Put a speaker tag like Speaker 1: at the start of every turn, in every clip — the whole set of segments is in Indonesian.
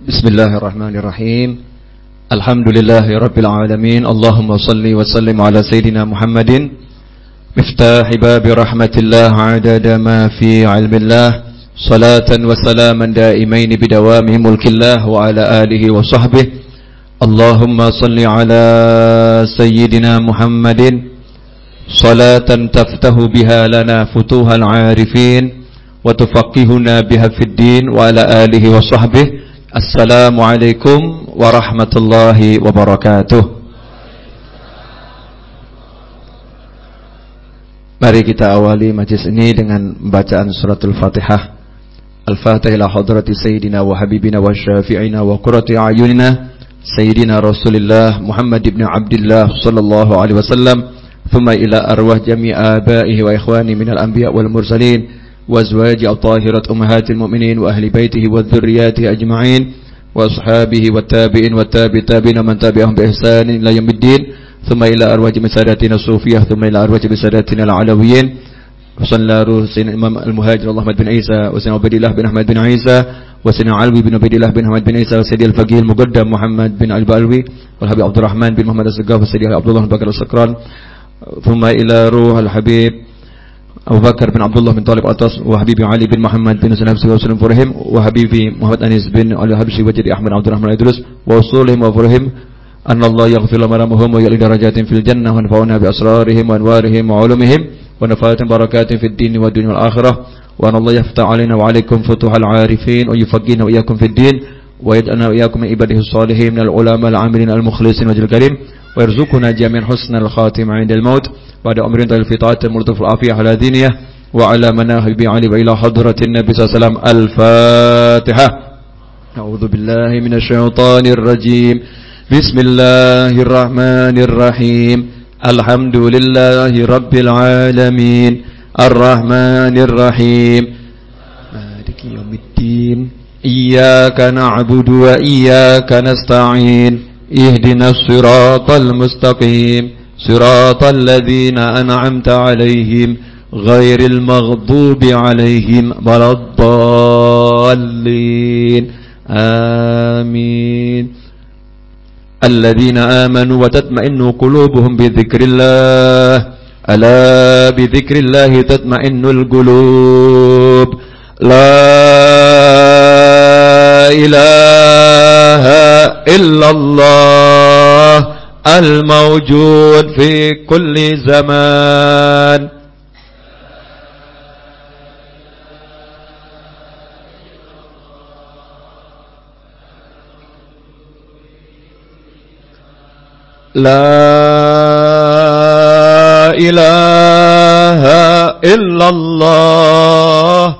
Speaker 1: بسم الله الرحمن الرحيم. الحمد لله رب العالمين. اللهم صل وسلم على سيدنا محمد. مفتاح باب رحمة الله عدد ما في علم الله. صلاة وسلاما دائمين بدوام ملك الله وعلى آله وصحبه. اللهم صل على سيدنا محمد. صلاة تفتح بها لنا فتوح العارفين وتفقهنا بها في الدين وعلى آله وصحبه. السلام عليكم ورحمة الله وبركاته Mari kita awali majlis ini dengan bacaan suratul Fatihah. Al-Fatihah ila hadrati Sayyidina wa Habibina wa Syafi'ina wa Qurrati ayunina Sayyidina Rasulullah Muhammad ibn Abdullah sallallahu alaihi wasallam thumma ila arwah jami' abaihi wa ikhwani minal anbiya wal mursalin وأزواج الطاهرة أمهات المؤمنين وأهل بيته وذرياته أجمعين وأصحابه والتابعين والتابع التابعين ومن تابعهم بإحسان إلى يوم الدين ثم إلى أرواج مساداتنا الصوفية ثم إلى أرواج مساداتنا العلويين. وصلى سيدنا الإمام المهاجر الله بن عيسى وسيدنا عبد الله بن أحمد بن عيسى وسيدنا علوي بن عبد الله بن أحمد بن عيسى وسيدي الفقيه المقدم محمد بن البالوي والحبيب عبد الرحمن بن محمد السقاف وسيدي عبد الله بن بكر السكران. ثم إلى روح الحبيب أبو بكر بن عبد الله بن طالب أطاس وحبيبي علي بن محمد بن سلام وسلم فرهم وحبيبي محمد أنيس بن علي حبشي وجدي أحمد عبد الرحمن إدريس ووصولهم وفرهم أن الله يغفر مرامهم ويعلي درجات في الجنة وانفعنا بأسرارهم وأنوارهم وعلومهم ونفات بركات في الدين والدنيا والآخرة وأن الله يفتح علينا وعليكم فتوح العارفين ويفقينا وإياكم في الدين ويجعلنا وإياكم من عباده الصالحين من العلماء العاملين المخلصين وجل الكريم ويرزقنا جميعا حسن الخاتم عند الموت. بعد أمر في طاعة الملطف العافية على دينه وعلى مناهج علي وإلى حضرة النبي صلى الله عليه وسلم. الفاتحة. أعوذ بالله من الشيطان الرجيم. بسم الله الرحمن الرحيم. الحمد لله رب العالمين. الرحمن الرحيم. مالك يوم الدين. إياك نعبد وإياك نستعين. اهدنا الصراط المستقيم صراط الذين أنعمت عليهم غير المغضوب عليهم ولا الضالين. آمين. الذين آمنوا وتطمئن قلوبهم بذكر الله ألا بذكر الله تطمئن القلوب؟ لا إله إلا الله الموجود في كل زمان. لا إله إلا الله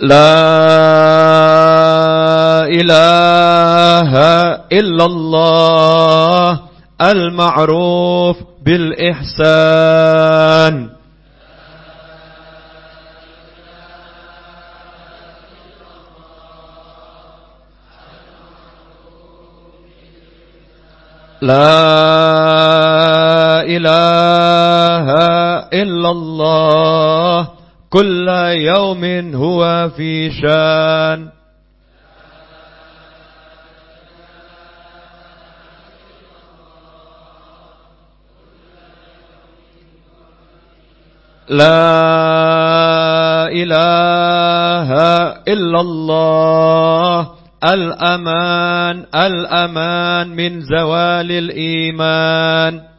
Speaker 1: لا إله إلا الله المعروف بالإحسان. لا إله إلا الله كل يوم هو في شان. لا إله إلا الله. الأمان الأمان من زوال الإيمان.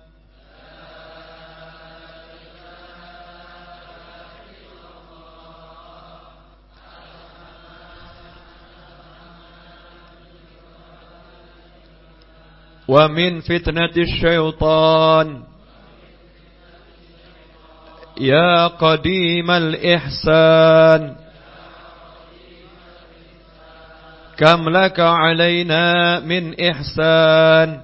Speaker 1: ومن فتنة الشيطان. يا قديم الإحسان. كم لك علينا من إحسان.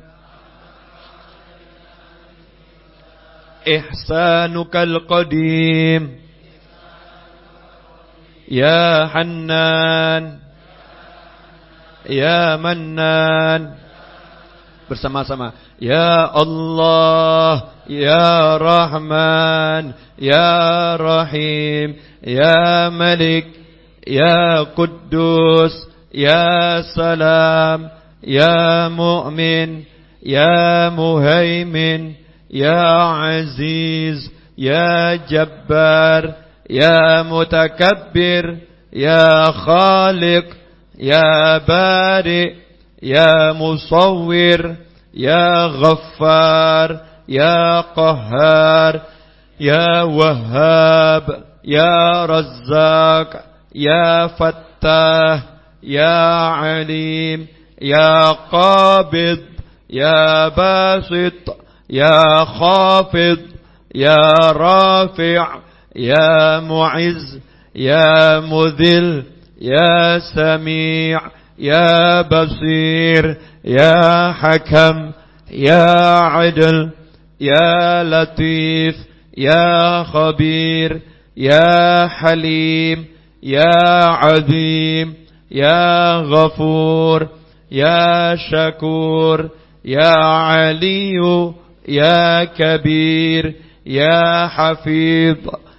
Speaker 1: إحسانك القديم. يا حنان. يا منان. Bersama-sama. Ya Allah Ya Rahman Ya Rahim Ya Malik Ya Quddus Ya Salam Ya Mu'min Ya Muhaimin Ya Aziz Ya Jabbar Ya Mutakabbir Ya Khaliq Ya Bari يا مصور يا غفار يا قهار يا وهاب يا رزاق يا فتاه يا عليم يا قابض يا باسط يا خافض يا رافع يا معز يا مذل يا سميع يا بصير يا حكم يا عدل يا لطيف يا خبير يا حليم يا عظيم يا غفور يا شكور يا علي يا كبير يا حفيظ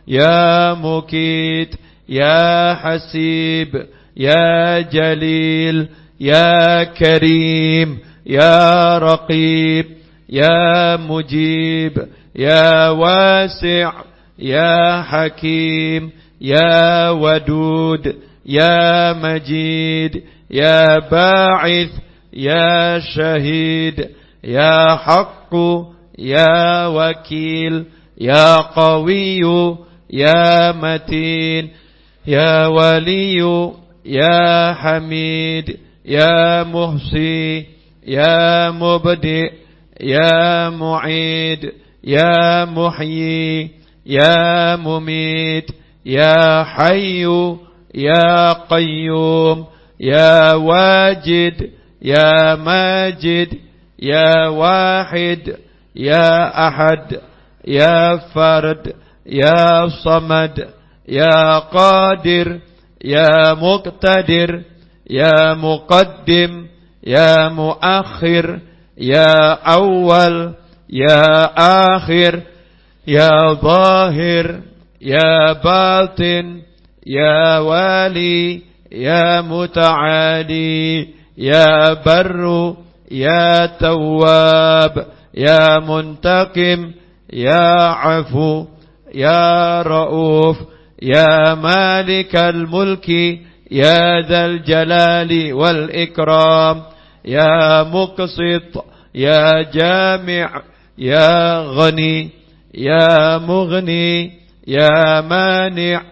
Speaker 1: يا مكيت يا حسيب يا جليل يا كريم يا رقيب يا مجيب يا واسع يا حكيم يا ودود يا مجيد يا باعث يا شهيد يا حق يا وكيل يا قوي يا متين يا ولي يا حميد يا محصي يا مبدئ يا معيد يا محيي يا مميت يا حي يا قيوم يا واجد يا ماجد يا واحد يا أحد يا فرد يا صمد يا قادر يا مقتدر يا مقدم يا مؤخر يا أول يا آخر يا ظاهر يا باطن يا والي يا متعالي يا بر يا تواب يا منتقم يا عفو يا رؤوف. يا مالك الملك يا ذا الجلال والإكرام يا مقسط يا جامع يا غني يا مغني يا مانع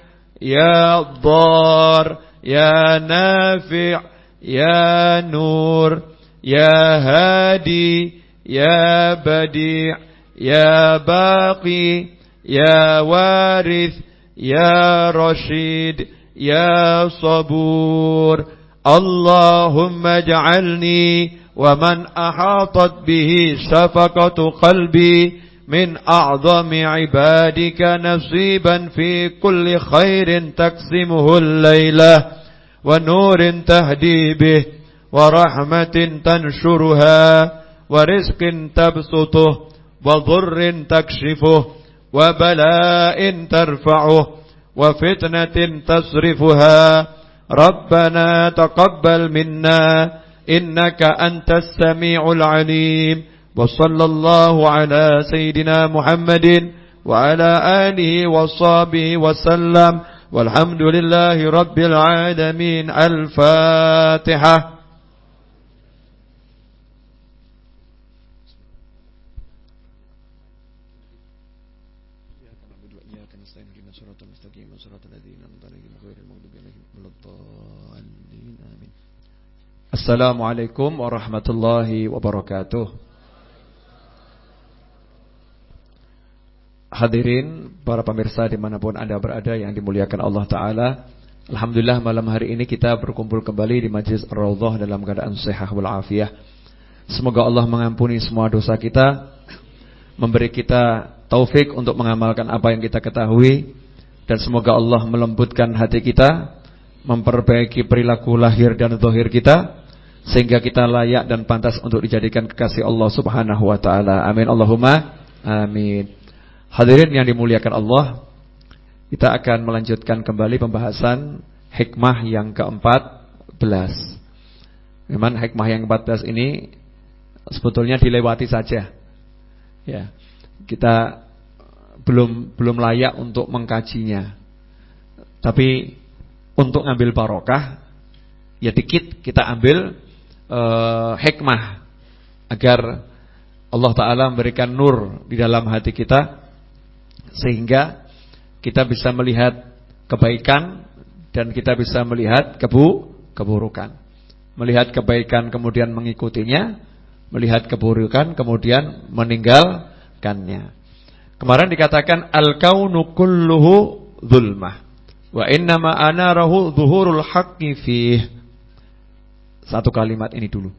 Speaker 1: يا ضار يا نافع يا نور يا هادي يا بديع يا باقي يا وارث يا رشيد يا صبور. اللهم اجعلني ومن أحاطت به شفقة قلبي من أعظم عبادك نصيبا في كل خير تقسمه الليلة ونور تهدي به ورحمة تنشرها ورزق تبسطه وضر تكشفه وبلاء ترفعه وفتنة تصرفها. ربنا تقبل منا إنك أنت السميع العليم. وصلى الله على سيدنا محمد وعلى آله وصحبه وسلم. والحمد لله رب العالمين. الفاتحة. Assalamualaikum warahmatullahi wabarakatuh
Speaker 2: Hadirin para pemirsa di mana pun anda berada yang dimuliakan Allah Ta'ala Alhamdulillah malam hari ini kita berkumpul kembali di Majlis Ar-Rawdah dalam keadaan sehat walafiat. Semoga Allah mengampuni semua dosa kita Memberi kita taufik untuk mengamalkan apa yang kita ketahui Dan semoga Allah melembutkan hati kita Memperbaiki perilaku lahir dan zahir kita Sehingga kita layak dan pantas untuk dijadikan kekasih Allah subhanahu wa ta'ala Amin Allahumma Amin Hadirin yang dimuliakan Allah Kita akan melanjutkan kembali pembahasan Hikmah yang keempat belas Memang hikmah yang keempat belas ini sebetulnya dilewati saja. Ya. Kita belum belum layak untuk mengkajinya. Tapi untuk ngambil barokah ya dikit kita ambil uh, hikmah agar Allah taala memberikan nur di dalam hati kita sehingga kita bisa melihat kebaikan dan kita bisa melihat kebu keburukan. Melihat kebaikan kemudian mengikutinya melihat keburukan kemudian meninggalkannya. Kemarin dikatakan al-kaunu kulluhu zulmah wa innama anarahu zuhurul haqqi fih. Satu kalimat ini dulu.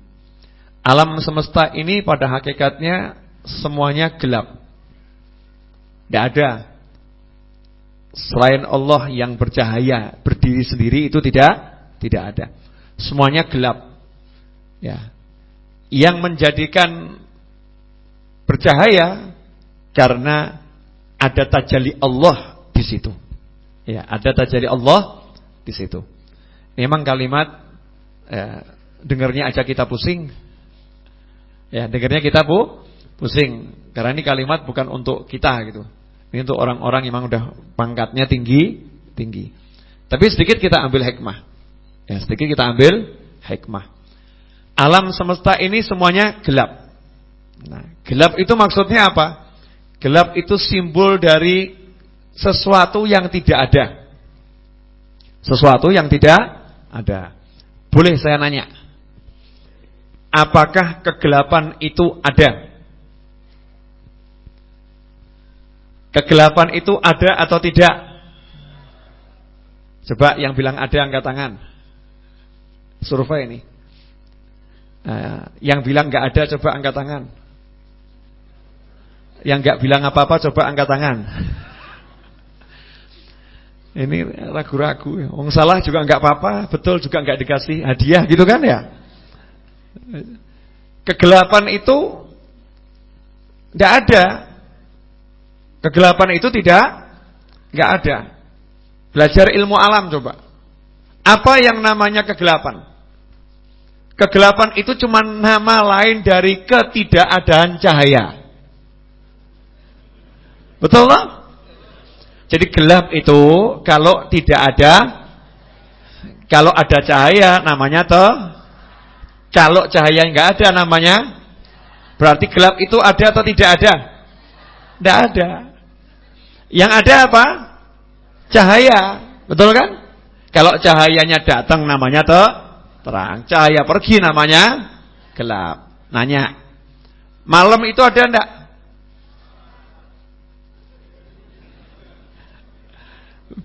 Speaker 2: Alam semesta ini pada hakikatnya semuanya gelap. Tidak ada selain Allah yang bercahaya berdiri sendiri itu tidak tidak ada. Semuanya gelap. Ya yang menjadikan bercahaya karena ada tajalli Allah di situ. Ya, ada tajalli Allah di situ. Memang kalimat ya, dengarnya aja kita pusing. Ya, dengarnya kita bu pusing karena ini kalimat bukan untuk kita gitu. Ini untuk orang-orang yang memang udah pangkatnya tinggi, tinggi. Tapi sedikit kita ambil hikmah. Ya, sedikit kita ambil hikmah. Alam semesta ini semuanya gelap. Nah, gelap itu maksudnya apa? Gelap itu simbol dari sesuatu yang tidak ada. Sesuatu yang tidak ada. Boleh saya nanya? Apakah kegelapan itu ada? Kegelapan itu ada atau tidak? Coba yang bilang ada angkat tangan. Survei ini. Nah, yang bilang nggak ada coba angkat tangan. Yang nggak bilang apa-apa coba angkat tangan. Ini ragu-ragu. Wong salah juga nggak apa-apa, betul juga nggak dikasih hadiah gitu kan ya? Kegelapan itu tidak ada. Kegelapan itu tidak nggak ada. Belajar ilmu alam coba. Apa yang namanya kegelapan? Kegelapan itu cuma nama lain dari ketidakadaan cahaya. Betul tak? Jadi gelap itu kalau tidak ada kalau ada cahaya namanya toh kalau cahaya nggak ada namanya berarti gelap itu ada atau tidak ada? Tidak ada. Yang ada apa? Cahaya. Betul kan? Kalau cahayanya datang namanya toh terang. Cahaya pergi namanya gelap. Nanya, malam itu ada enggak?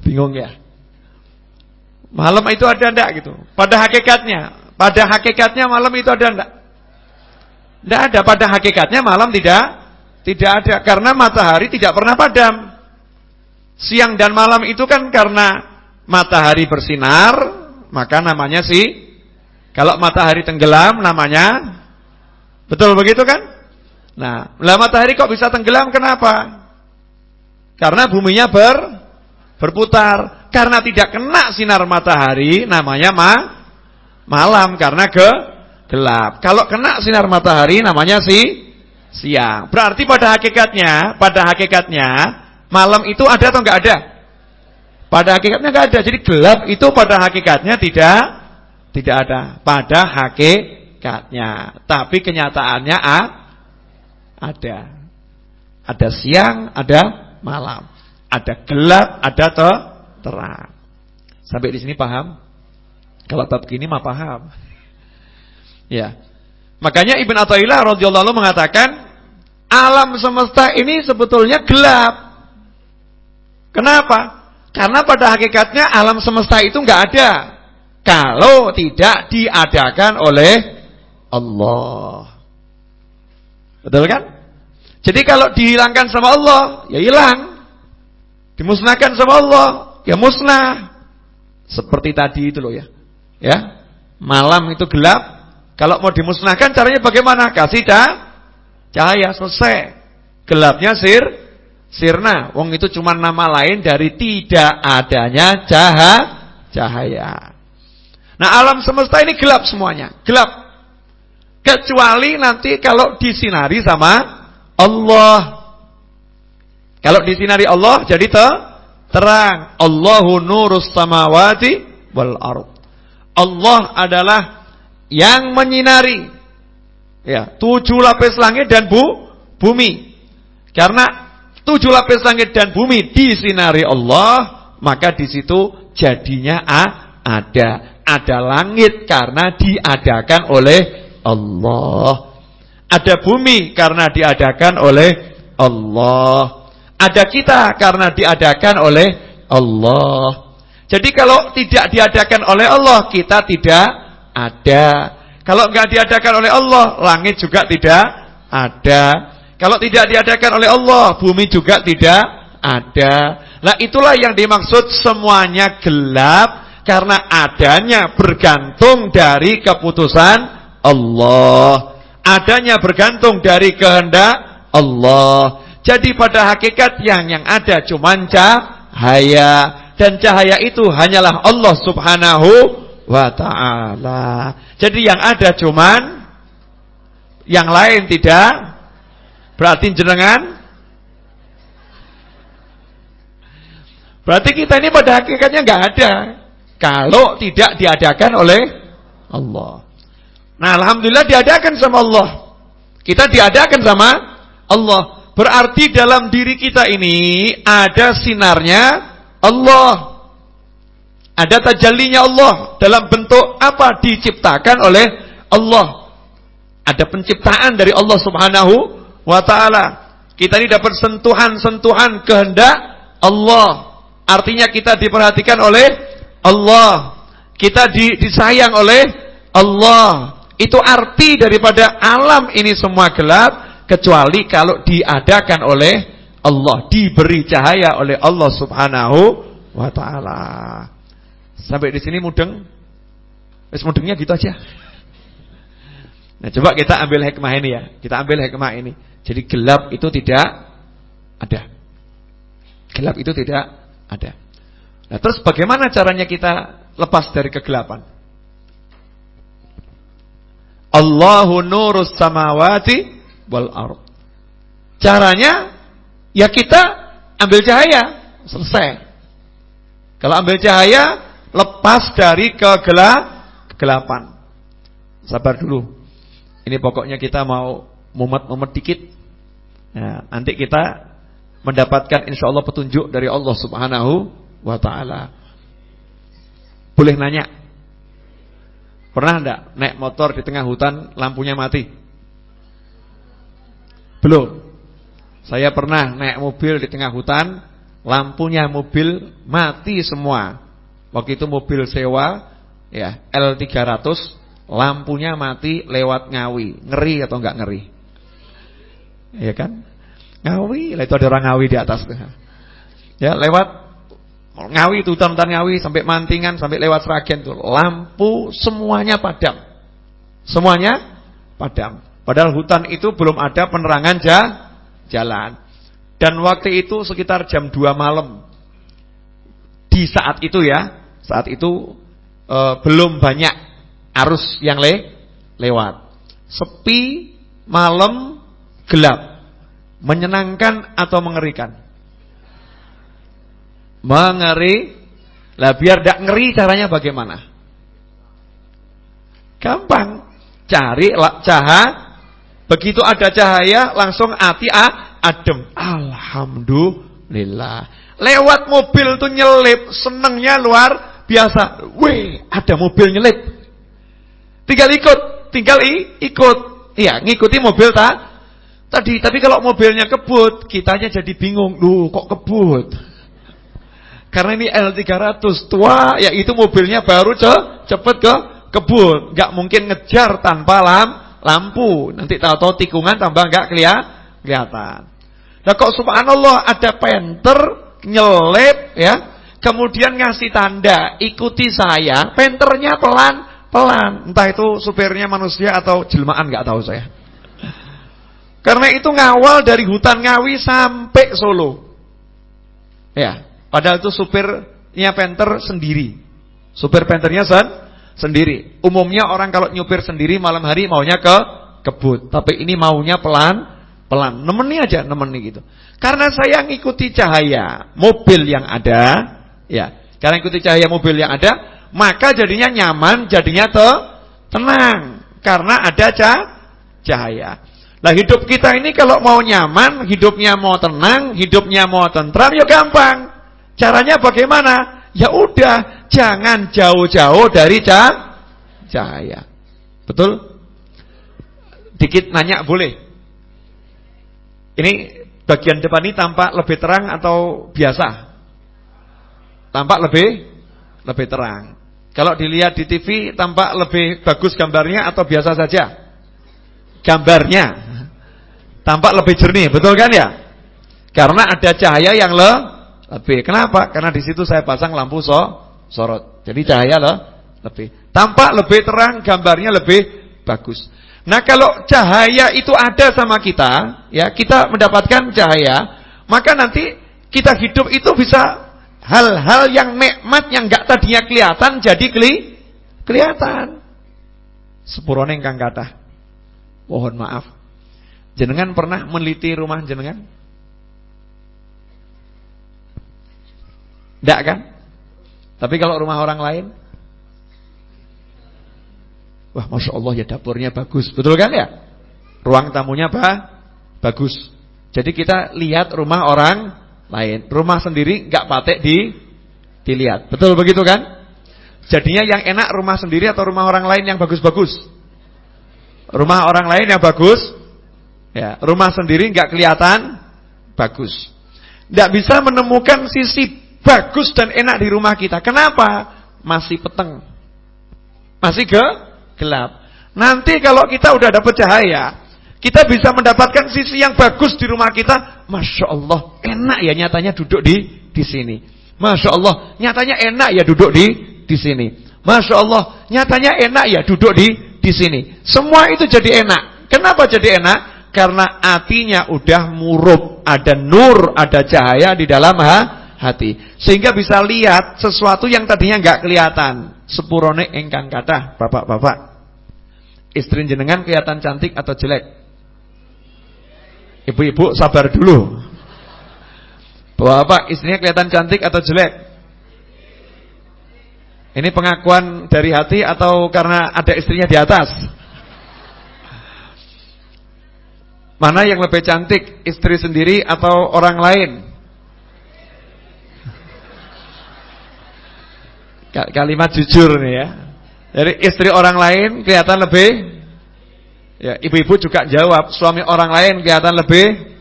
Speaker 2: Bingung ya? Malam itu ada enggak gitu? Pada hakikatnya, pada hakikatnya malam itu ada enggak? Enggak ada, pada hakikatnya malam tidak tidak ada karena matahari tidak pernah padam. Siang dan malam itu kan karena matahari bersinar, maka namanya si kalau matahari tenggelam namanya betul begitu kan? Nah, lah matahari kok bisa tenggelam kenapa? Karena buminya ber berputar. Karena tidak kena sinar matahari namanya ma malam karena ke gelap. Kalau kena sinar matahari namanya si siang. Berarti pada hakikatnya, pada hakikatnya malam itu ada atau enggak ada? Pada hakikatnya enggak ada. Jadi gelap itu pada hakikatnya tidak tidak ada pada hakikatnya. Tapi kenyataannya a, ada. Ada siang, ada malam. Ada gelap, ada terang. Sampai di sini paham? Kalau bab gini mah paham. Ya. Makanya Ibn Athaillah radhiyallahu mengatakan alam semesta ini sebetulnya gelap. Kenapa? Karena pada hakikatnya alam semesta itu nggak ada kalau tidak diadakan oleh Allah. Betul kan? Jadi kalau dihilangkan sama Allah, ya hilang. Dimusnahkan sama Allah, ya musnah. Seperti tadi itu loh ya. Ya. Malam itu gelap, kalau mau dimusnahkan caranya bagaimana? Kasih cahaya selesai. Gelapnya sir sirna. Wong itu cuma nama lain dari tidak adanya cahaya. cahaya. Nah, alam semesta ini gelap semuanya, gelap. Kecuali nanti kalau disinari sama Allah. Kalau disinari Allah jadi te terang. Allahu nurus samawati wal ard. Allah adalah yang menyinari ya, tujuh lapis langit dan bu, bumi. Karena tujuh lapis langit dan bumi disinari Allah, maka di situ jadinya a, ada. Ada langit karena diadakan oleh Allah. Ada bumi karena diadakan oleh Allah. Ada kita karena diadakan oleh Allah. Jadi kalau tidak diadakan oleh Allah, kita tidak ada. Kalau enggak diadakan oleh Allah, langit juga tidak ada. Kalau tidak diadakan oleh Allah, bumi juga tidak ada. Nah itulah yang dimaksud semuanya gelap karena adanya bergantung dari keputusan Allah. Adanya bergantung dari kehendak Allah. Jadi pada hakikat yang yang ada cuma cahaya dan cahaya itu hanyalah Allah Subhanahu wa taala. Jadi yang ada cuman yang lain tidak berarti jenengan Berarti kita ini pada hakikatnya nggak ada kalau tidak diadakan oleh Allah. Nah, alhamdulillah diadakan sama Allah. Kita diadakan sama Allah. Berarti dalam diri kita ini ada sinarnya Allah. Ada tajallinya Allah dalam bentuk apa diciptakan oleh Allah. Ada penciptaan dari Allah Subhanahu wa taala. Kita ini dapat sentuhan-sentuhan kehendak Allah. Artinya kita diperhatikan oleh Allah. Kita di, disayang oleh Allah. Itu arti daripada alam ini semua gelap kecuali kalau diadakan oleh Allah, diberi cahaya oleh Allah Subhanahu wa taala. Sampai di sini mudeng. Wis mudengnya gitu aja. Nah, coba kita ambil hikmah ini ya. Kita ambil hikmah ini. Jadi gelap itu tidak ada. Gelap itu tidak ada. Nah, terus bagaimana caranya kita lepas dari kegelapan? Allahu nurus samawati wal ard. Caranya ya kita ambil cahaya, selesai. Kalau ambil cahaya lepas dari kegelapan. Sabar dulu. Ini pokoknya kita mau mumet-mumet dikit. Nah, nanti kita mendapatkan insya Allah petunjuk dari Allah Subhanahu wa taala. Boleh nanya? Pernah enggak naik motor di tengah hutan lampunya mati? Belum. Saya pernah naik mobil di tengah hutan, lampunya mobil mati semua. Waktu itu mobil sewa ya L300 lampunya mati lewat Ngawi. Ngeri atau enggak ngeri? Ya kan? Ngawi, lah itu ada orang Ngawi di atas. Ya, lewat Ngawi itu hutan-hutan Ngawi sampai Mantingan sampai lewat Sragen tuh. Lampu semuanya padam. Semuanya padam. Padahal hutan itu belum ada penerangan jalan. Dan waktu itu sekitar jam 2 malam. Di saat itu ya, saat itu e, belum banyak arus yang le lewat. Sepi, malam, gelap. Menyenangkan atau mengerikan? Mengeri. Lah biar tidak ngeri caranya bagaimana? Gampang. Cari cahaya. Begitu ada cahaya langsung hati ah, adem. Alhamdulillah. Lewat mobil tuh nyelip, senengnya luar biasa. Wih, ada mobil nyelip. Tinggal ikut, tinggal i, ikut. Iya, ngikuti mobil tak? Tadi, tapi kalau mobilnya kebut, kitanya jadi bingung. Duh, kok kebut? Karena ini L300 tua, ya itu mobilnya baru ce cepet ke kebun. Gak mungkin ngejar tanpa lam lampu. Nanti tahu-tahu tikungan tambah gak kelihatan. Nah kok subhanallah ada penter nyelip ya, kemudian ngasih tanda ikuti saya, penternya pelan-pelan. Entah itu supirnya manusia atau jelmaan gak tahu saya. Karena itu ngawal dari hutan Ngawi sampai Solo. Ya, Padahal itu supirnya penter sendiri. Supir penternya sen sendiri. Umumnya orang kalau nyupir sendiri malam hari maunya ke kebut. Tapi ini maunya pelan pelan. Nemeni aja, nemeni gitu. Karena saya ngikuti cahaya mobil yang ada, ya. Karena ikuti cahaya mobil yang ada, maka jadinya nyaman, jadinya te tenang karena ada cah cahaya. Lah hidup kita ini kalau mau nyaman, hidupnya mau tenang, hidupnya mau tentram ya gampang. Caranya bagaimana? Ya udah, jangan jauh-jauh dari cahaya. Betul? Dikit nanya boleh? Ini bagian depan ini tampak lebih terang atau biasa? Tampak lebih lebih terang. Kalau dilihat di TV tampak lebih bagus gambarnya atau biasa saja? Gambarnya tampak lebih jernih, betul kan ya? Karena ada cahaya yang le lebih. Kenapa? Karena di situ saya pasang lampu so, sorot. Jadi cahaya loh lebih. Tampak lebih terang, gambarnya lebih bagus. Nah, kalau cahaya itu ada sama kita, ya, kita mendapatkan cahaya, maka nanti kita hidup itu bisa hal-hal yang nikmat yang enggak tadinya kelihatan jadi keli kelihatan. Sepurone ingkang kathah. Mohon maaf. Jenengan pernah meneliti rumah jenengan? Tidak kan? Tapi kalau rumah orang lain Wah Masya Allah ya dapurnya bagus Betul kan ya? Ruang tamunya apa? Bagus Jadi kita lihat rumah orang lain Rumah sendiri nggak patek di dilihat Betul begitu kan? Jadinya yang enak rumah sendiri atau rumah orang lain yang bagus-bagus? Rumah orang lain yang bagus Ya, rumah sendiri nggak kelihatan bagus. Nggak bisa menemukan sisi bagus dan enak di rumah kita. Kenapa? Masih peteng. Masih ke gelap. Nanti kalau kita udah dapat cahaya, kita bisa mendapatkan sisi yang bagus di rumah kita. Masya Allah, enak ya nyatanya duduk di di sini. Masya Allah, nyatanya enak ya duduk di di sini. Masya Allah, nyatanya enak ya duduk di di sini. Semua itu jadi enak. Kenapa jadi enak? Karena hatinya udah murub, ada nur, ada cahaya di dalam ha hati. Sehingga bisa lihat sesuatu yang tadinya nggak kelihatan. Sepurone engkang kata, bapak-bapak. Istri jenengan kelihatan cantik atau jelek? Ibu-ibu sabar dulu. Bapak, istrinya kelihatan cantik atau jelek? Ini pengakuan dari hati atau karena ada istrinya di atas? Mana yang lebih cantik, istri sendiri atau orang lain? Kalimat jujur nih ya. Jadi istri orang lain kelihatan lebih ya ibu-ibu juga jawab, suami orang lain kelihatan lebih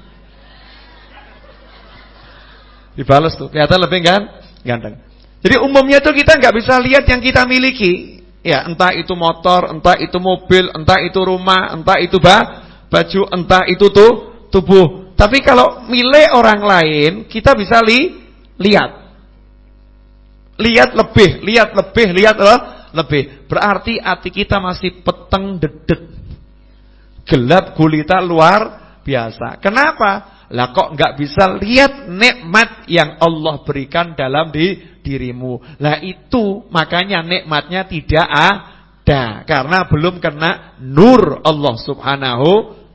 Speaker 2: dibalas tuh, kelihatan lebih kan ganteng. Jadi umumnya tuh kita nggak bisa lihat yang kita miliki. Ya, entah itu motor, entah itu mobil, entah itu rumah, entah itu bah, baju, entah itu tuh tubuh. Tapi kalau milik orang lain, kita bisa li, lihat. Lihat lebih, lihat lebih, lihat lebih. Berarti hati kita masih peteng dedek. Gelap gulita luar biasa. Kenapa? Lah kok nggak bisa lihat nikmat yang Allah berikan dalam di dirimu. Lah itu makanya nikmatnya tidak ada karena belum kena nur Allah Subhanahu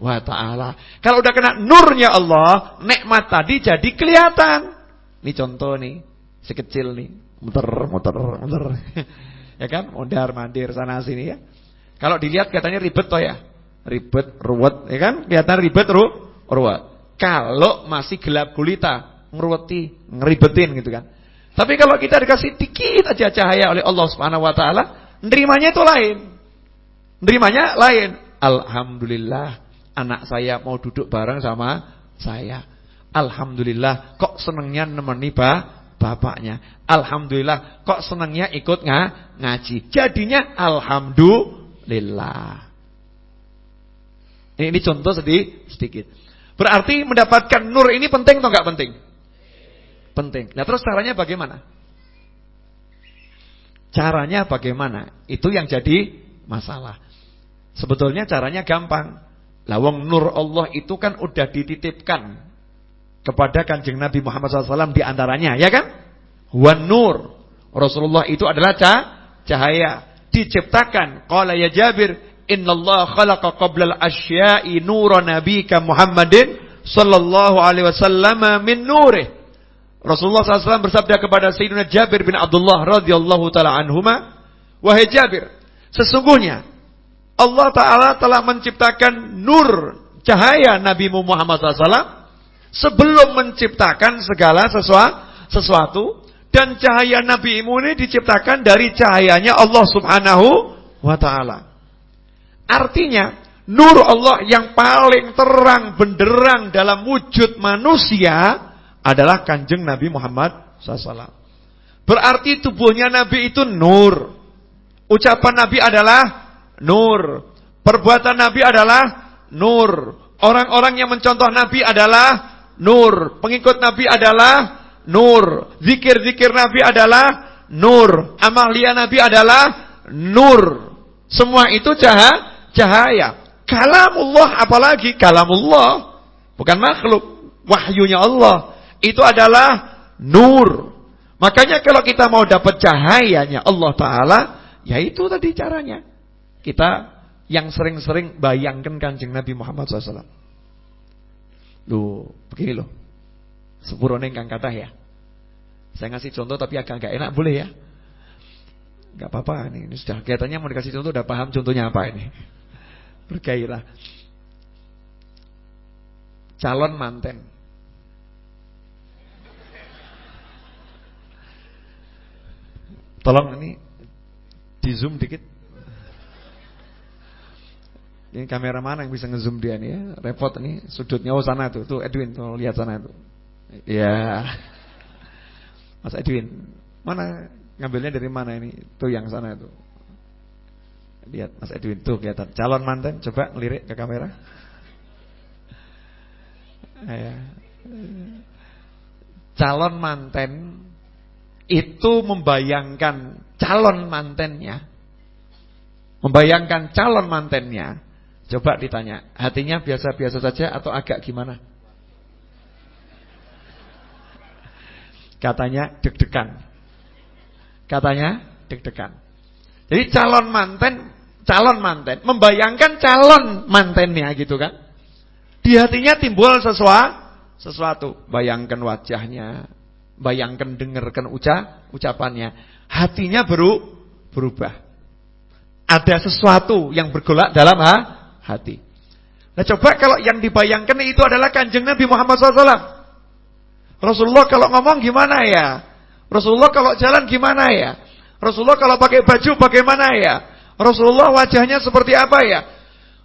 Speaker 2: wa taala. Kalau udah kena nurnya Allah, nikmat tadi jadi kelihatan. Ini contoh nih, sekecil nih muter muter. Muter ya kan? Mondar mandir sana sini ya. Kalau dilihat katanya ribet toh ya. Ribet ruwet ya kan? Kelihatan ribet ru ruwet. Kalau masih gelap gulita ngeruweti ngeribetin gitu kan. Tapi kalau kita dikasih dikit aja cahaya oleh Allah Subhanahu wa taala nerimanya itu lain. Nerimanya lain. Alhamdulillah anak saya mau duduk bareng sama saya. Alhamdulillah kok senengnya nemeni bah bapaknya. Alhamdulillah kok senangnya ikut nga, ngaji. Jadinya alhamdulillah. Ini, ini contoh sedih, sedikit. Berarti mendapatkan nur ini penting atau enggak penting? Penting. Nah terus caranya bagaimana? Caranya bagaimana? Itu yang jadi masalah. Sebetulnya caranya gampang. Lawang nur Allah itu kan udah dititipkan kepada kanjeng Nabi Muhammad SAW di antaranya, ya kan? Wan nur. Rasulullah itu adalah cahaya. Diciptakan. Qala ya Jabir, Allah khalaqa qabla al-asya'i nura nabika Muhammadin sallallahu alaihi wasallam min nurih. Rasulullah SAW bersabda kepada Sayyidina Jabir bin Abdullah radhiyallahu taala anhuma, "Wahai Jabir, sesungguhnya Allah taala telah menciptakan nur cahaya Nabi Muhammad SAW sebelum menciptakan segala sesuatu dan cahaya Nabi ini diciptakan dari cahayanya Allah Subhanahu wa taala. Artinya, nur Allah yang paling terang benderang dalam wujud manusia adalah kanjeng Nabi Muhammad SAW. Berarti tubuhnya Nabi itu nur. Ucapan Nabi adalah nur. Perbuatan Nabi adalah nur. Orang-orang yang mencontoh Nabi adalah nur. Pengikut Nabi adalah nur. Zikir-zikir Nabi adalah nur. Amalia Nabi adalah nur. Semua itu cahaya. cahaya. Kalamullah apalagi kalamullah. Bukan makhluk. Wahyunya Allah itu adalah nur. Makanya kalau kita mau dapat cahayanya Allah Ta'ala, ya itu tadi caranya. Kita yang sering-sering bayangkan kanjeng Nabi Muhammad SAW. Loh, begini loh. Sepurone kang kata ya. Saya ngasih contoh tapi agak nggak enak boleh ya? Gak apa-apa ini, ini sudah kelihatannya mau dikasih contoh udah paham contohnya apa ini. Bergairah. Calon manten Tolong ini di zoom dikit. Ini kamera mana yang bisa ngezoom dia nih ya? Repot nih sudutnya oh sana tuh. Tuh Edwin tuh lihat sana tuh. Ya. Mas Edwin, mana ngambilnya dari mana ini? Tuh yang sana tuh. Lihat Mas Edwin tuh kelihatan. Calon mantan coba ngelirik ke kamera. Ya. Calon manten itu membayangkan calon mantennya. Membayangkan calon mantennya. Coba ditanya, hatinya biasa-biasa saja atau agak gimana? Katanya deg-degan. Katanya deg-degan. Jadi calon manten, calon manten, membayangkan calon mantennya gitu kan. Di hatinya timbul sesuatu, sesuatu. Bayangkan wajahnya, Bayangkan dengarkan ucap ucapannya. Hatinya baru berubah. Ada sesuatu yang bergolak dalam ha, hati. Nah coba kalau yang dibayangkan itu adalah kanjeng Nabi Muhammad SAW. Rasulullah kalau ngomong gimana ya? Rasulullah kalau jalan gimana ya? Rasulullah kalau pakai baju bagaimana ya? Rasulullah wajahnya seperti apa ya?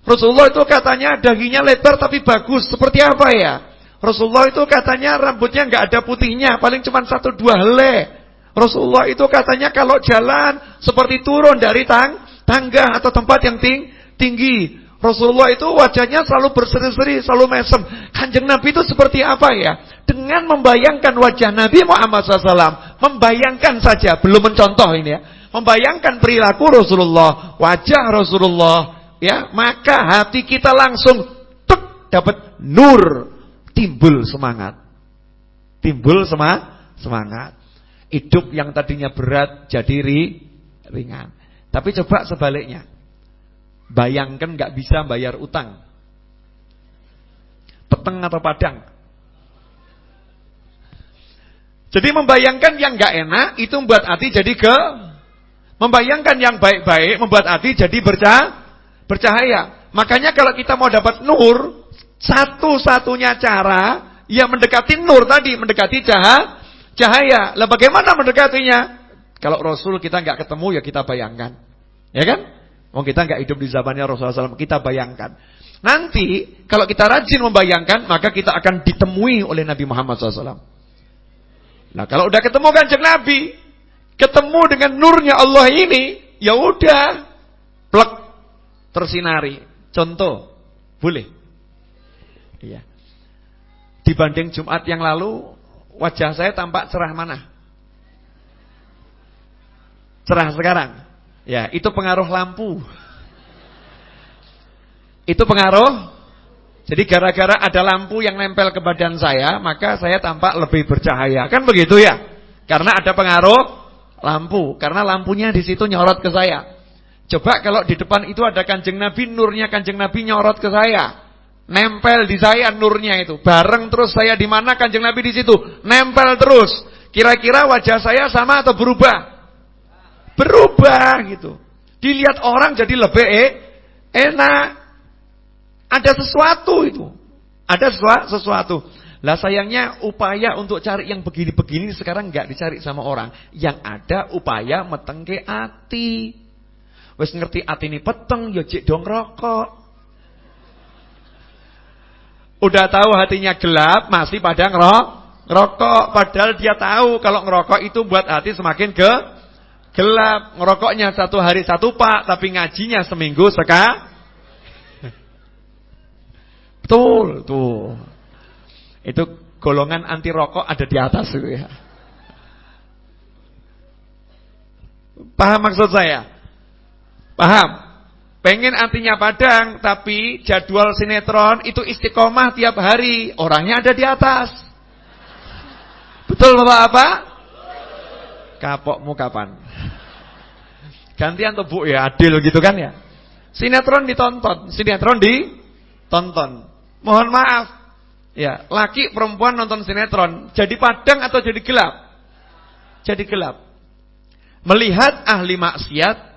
Speaker 2: Rasulullah itu katanya dahinya lebar tapi bagus. Seperti apa ya? Rasulullah itu katanya rambutnya nggak ada putihnya, paling cuma satu dua helai. Rasulullah itu katanya kalau jalan seperti turun dari tang tangga atau tempat yang ting tinggi. Rasulullah itu wajahnya selalu berseri-seri, selalu mesem. Kanjeng Nabi itu seperti apa ya? Dengan membayangkan wajah Nabi Muhammad SAW, membayangkan saja, belum mencontoh ini ya. Membayangkan perilaku Rasulullah, wajah Rasulullah, ya, maka hati kita langsung tuk dapat nur timbul semangat. Timbul semangat. Hidup yang tadinya berat jadi ri, ringan. Tapi coba sebaliknya. Bayangkan nggak bisa bayar utang. Peteng atau padang. Jadi membayangkan yang nggak enak itu membuat hati jadi ke membayangkan yang baik-baik membuat hati jadi bercah, bercahaya. Makanya kalau kita mau dapat nur, satu-satunya cara yang mendekati nur tadi, mendekati cahaya. Cahaya. Lah bagaimana mendekatinya? Kalau Rasul kita nggak ketemu ya kita bayangkan. Ya kan? Wong kita nggak hidup di zamannya Rasulullah SAW, kita bayangkan. Nanti kalau kita rajin membayangkan, maka kita akan ditemui oleh Nabi Muhammad SAW. Nah, kalau udah ketemu Kanjeng Nabi, ketemu dengan nurnya Allah ini, ya udah plek tersinari. Contoh, boleh. Iya. Dibanding Jumat yang lalu, wajah saya tampak cerah mana? Cerah sekarang. Ya, itu pengaruh lampu. Itu pengaruh. Jadi gara-gara ada lampu yang nempel ke badan saya, maka saya tampak lebih bercahaya. Kan begitu ya? Karena ada pengaruh lampu. Karena lampunya di situ nyorot ke saya. Coba kalau di depan itu ada kanjeng Nabi, nurnya kanjeng Nabi nyorot ke saya. Nempel di saya nurnya itu. Bareng terus saya di mana kanjeng Nabi di situ. Nempel terus. Kira-kira wajah saya sama atau berubah? Berubah gitu. Dilihat orang jadi lebih eh, enak. Ada sesuatu itu. Ada sesuatu. Lah sayangnya upaya untuk cari yang begini-begini sekarang nggak dicari sama orang. Yang ada upaya metengke ati. Wis ngerti ini peteng ya cek dong rokok. Udah tahu hatinya gelap masih pada ngerok ngerokok padahal dia tahu kalau ngerokok itu buat hati semakin ke gelap. Ngerokoknya satu hari satu pak tapi ngajinya seminggu seka. Betul, tuh. Itu golongan anti rokok ada di atas itu ya. Paham maksud saya? Paham? Pengen antinya padang tapi jadwal sinetron itu istiqomah tiap hari. Orangnya ada di atas. Betul Bapak apa? Kapokmu kapan? Gantian tuh Bu ya, adil gitu kan ya. Sinetron ditonton, sinetron ditonton. Mohon maaf. Ya, laki perempuan nonton sinetron, jadi padang atau jadi gelap? Jadi gelap. Melihat ahli maksiat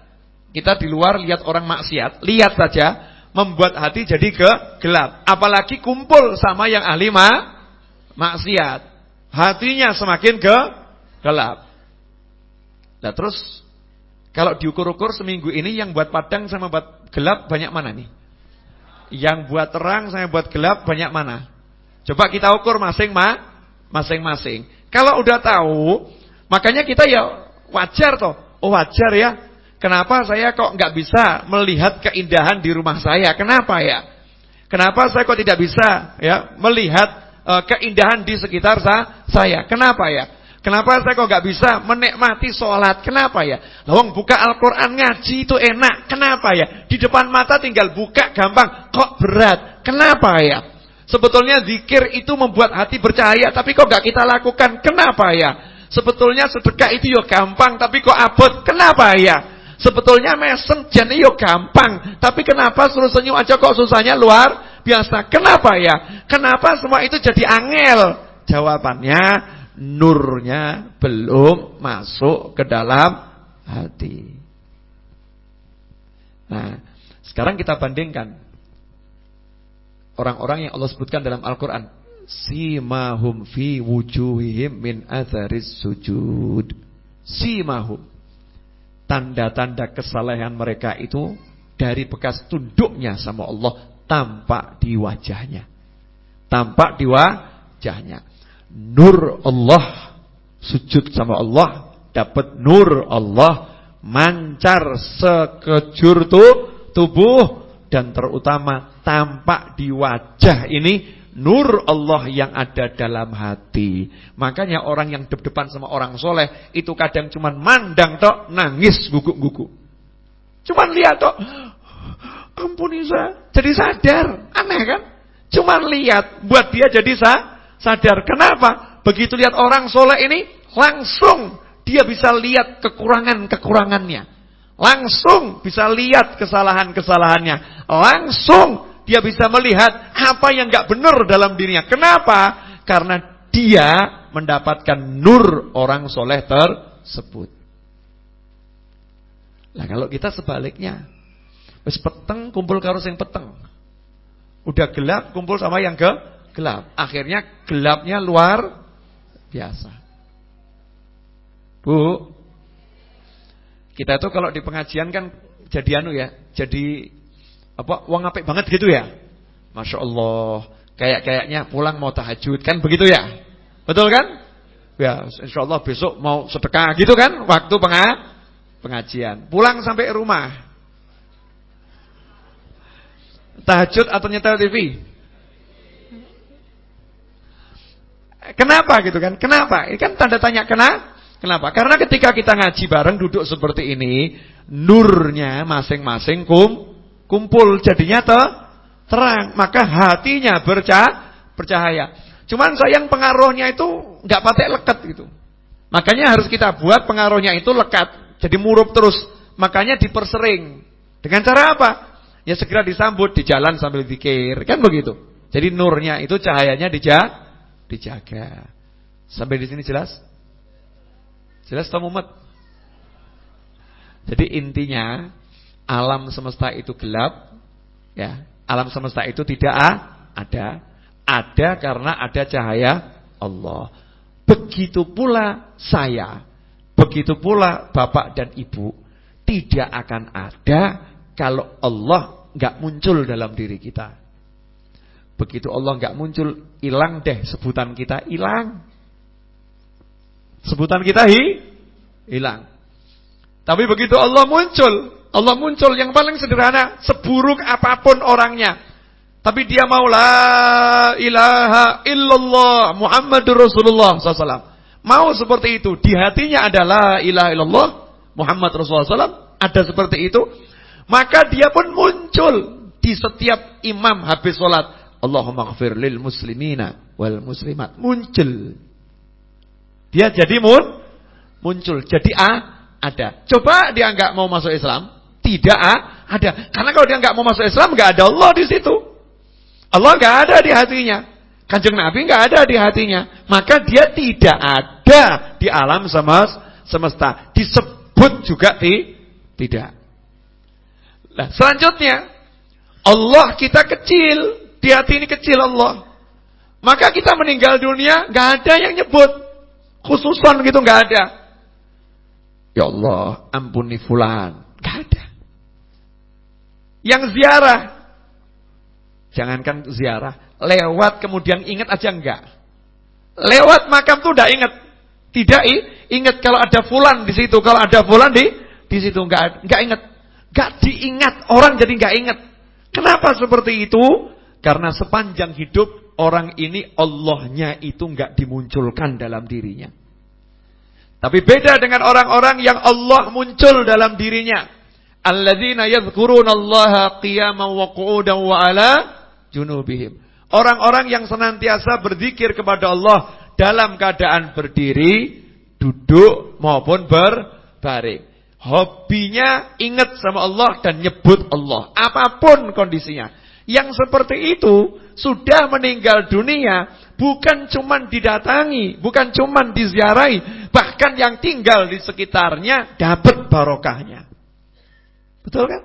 Speaker 2: kita di luar lihat orang maksiat, lihat saja membuat hati jadi ke gelap. Apalagi kumpul sama yang ahli ma maksiat. Hatinya semakin ke gelap. Nah terus kalau diukur-ukur seminggu ini yang buat padang sama buat gelap banyak mana nih? Yang buat terang sama buat gelap banyak mana? Coba kita ukur masing ma masing-masing. Kalau udah tahu, makanya kita ya wajar toh. Oh wajar ya Kenapa saya kok nggak bisa melihat keindahan di rumah saya? Kenapa ya? Kenapa saya kok tidak bisa ya melihat uh, keindahan di sekitar sa saya? Kenapa ya? Kenapa saya kok nggak bisa menikmati sholat? Kenapa ya? Lawang buka Al-Quran ngaji itu enak. Kenapa ya? Di depan mata tinggal buka gampang. Kok berat? Kenapa ya? Sebetulnya zikir itu membuat hati bercahaya. Tapi kok nggak kita lakukan? Kenapa ya? Sebetulnya sedekah itu ya gampang. Tapi kok abot? Kenapa ya? Sebetulnya mesem jane yo gampang, tapi kenapa suruh senyum aja kok susahnya luar biasa? Kenapa ya? Kenapa semua itu jadi angel? Jawabannya nurnya belum masuk ke dalam hati. Nah, sekarang kita bandingkan orang-orang yang Allah sebutkan dalam Al-Qur'an, simahum fi wujuhihim min atharis sujud. Simahum tanda-tanda kesalehan mereka itu dari bekas tunduknya sama Allah tampak di wajahnya. Tampak di wajahnya. Nur Allah sujud sama Allah dapat nur Allah mancar sekejur tuh tubuh dan terutama tampak di wajah ini nur Allah yang ada dalam hati. Makanya orang yang dep-depan sama orang soleh itu kadang cuma mandang tok nangis guguk-guguk. Cuman lihat tok, ampuni saya, jadi sadar, aneh kan? Cuman lihat, buat dia jadi sa sadar. Kenapa? Begitu lihat orang soleh ini, langsung dia bisa lihat kekurangan-kekurangannya. Langsung bisa lihat kesalahan-kesalahannya. Langsung dia bisa melihat apa yang gak benar dalam dirinya. Kenapa? Karena dia mendapatkan nur orang soleh tersebut. Nah kalau kita sebaliknya, wis peteng kumpul karo yang peteng. Udah gelap kumpul sama yang ke gelap. Akhirnya gelapnya luar biasa. Bu, kita itu kalau di pengajian kan jadi anu ya, jadi apa uang apik banget gitu ya. Masya Allah. Kayak-kayaknya pulang mau tahajud kan begitu ya. Betul kan? Ya, insya Allah besok mau sedekah gitu kan waktu penga pengajian. Pulang sampai rumah. Tahajud atau nyetel TV? Kenapa gitu kan? Kenapa? Ini kan tanda tanya kenapa? Kenapa? Karena ketika kita ngaji bareng duduk seperti ini, nurnya masing-masing kum kumpul jadinya te, terang, maka hatinya bercah, bercahaya. Cuman sayang pengaruhnya itu nggak patek lekat gitu. Makanya harus kita buat pengaruhnya itu lekat, jadi murup terus. Makanya dipersering. Dengan cara apa? Ya segera disambut di jalan sambil zikir, kan begitu. Jadi nurnya itu cahayanya dijaga, dijaga. Sampai di sini jelas? Jelas Tom Muhammad? Jadi intinya alam semesta itu gelap, ya. Alam semesta itu tidak ada ada karena ada cahaya Allah. Begitu pula saya, begitu pula bapak dan ibu tidak akan ada kalau Allah nggak muncul dalam diri kita. Begitu Allah nggak muncul, hilang deh sebutan kita, hilang. Sebutan kita hi, hilang. Tapi begitu Allah muncul, Allah muncul yang paling sederhana, seburuk apa pun orangnya, tapi dia mau la ilaha illallah Muhammadur Rasulullah SAW. Mau seperti itu. Di hatinya ada la ilaha illallah Muhammad Rasulullah SAW. Ada seperti itu. Maka dia pun muncul di setiap imam habis sholat. Allahumma gfir lil muslimina wal muslimat. Muncul. Dia jadi mun, muncul. Jadi A, ada. Coba dia enggak mau masuk Islam. Tidak A, ada. Karena kalau dia enggak mau masuk Islam, enggak ada Allah di situ. Allah nggak ada di hatinya. Kanjeng Nabi nggak ada di hatinya. Maka dia tidak ada di alam semesta. Disebut juga di, tidak. Nah, selanjutnya Allah kita kecil, di hati ini kecil Allah. Maka kita meninggal dunia nggak ada yang nyebut. Khususan gitu nggak ada. Ya Allah, ampuni fulan. nggak ada. Yang ziarah Jangankan ziarah, lewat kemudian ingat aja enggak. Lewat makam tuh udah ingat. Tidak ingat kalau ada fulan di situ, kalau ada fulan di di situ enggak enggak ingat. Enggak diingat, orang jadi enggak ingat. Kenapa seperti itu? Karena sepanjang hidup orang ini Allahnya itu enggak dimunculkan dalam dirinya. Tapi beda dengan orang-orang yang Allah muncul dalam dirinya. Alladzina yadhkurunallaha qiyaman wa qu'udan wa ala junubihim. Orang-orang yang senantiasa berzikir kepada Allah dalam keadaan berdiri, duduk maupun berbaring. Hobinya ingat sama Allah dan nyebut Allah. Apa pun kondisinya. Yang seperti itu sudah meninggal dunia bukan cuman didatangi, bukan cuman diziarahi, bahkan yang tinggal di sekitarnya dapat barokahnya. Betul kan?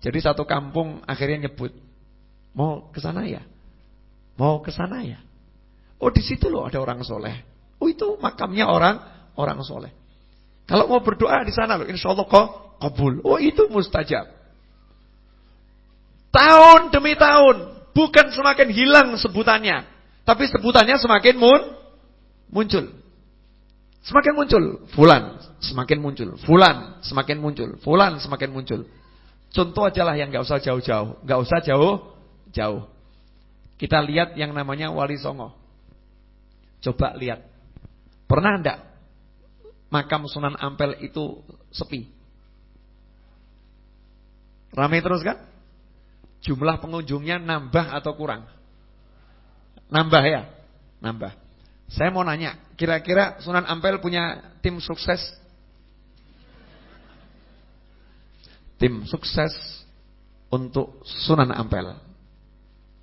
Speaker 2: Jadi satu kampung akhirnya nyebut Mau ke sana ya? Mau ke sana ya? Oh di situ loh ada orang soleh. Oh itu makamnya orang orang soleh. Kalau mau berdoa di sana loh, insya Allah kok kabul. Oh itu mustajab. Tahun demi tahun, bukan semakin hilang sebutannya, tapi sebutannya semakin mun muncul. Semakin muncul, fulan semakin muncul, fulan semakin muncul, fulan semakin muncul. Contoh aja lah yang nggak usah jauh-jauh, nggak usah jauh jauh. Kita lihat yang namanya Wali Songo. Coba lihat. Pernah enggak makam Sunan Ampel itu sepi? Ramai terus kan? Jumlah pengunjungnya nambah atau kurang? Nambah ya? Nambah. Saya mau nanya, kira-kira Sunan Ampel punya tim sukses? Tim sukses untuk Sunan Ampel.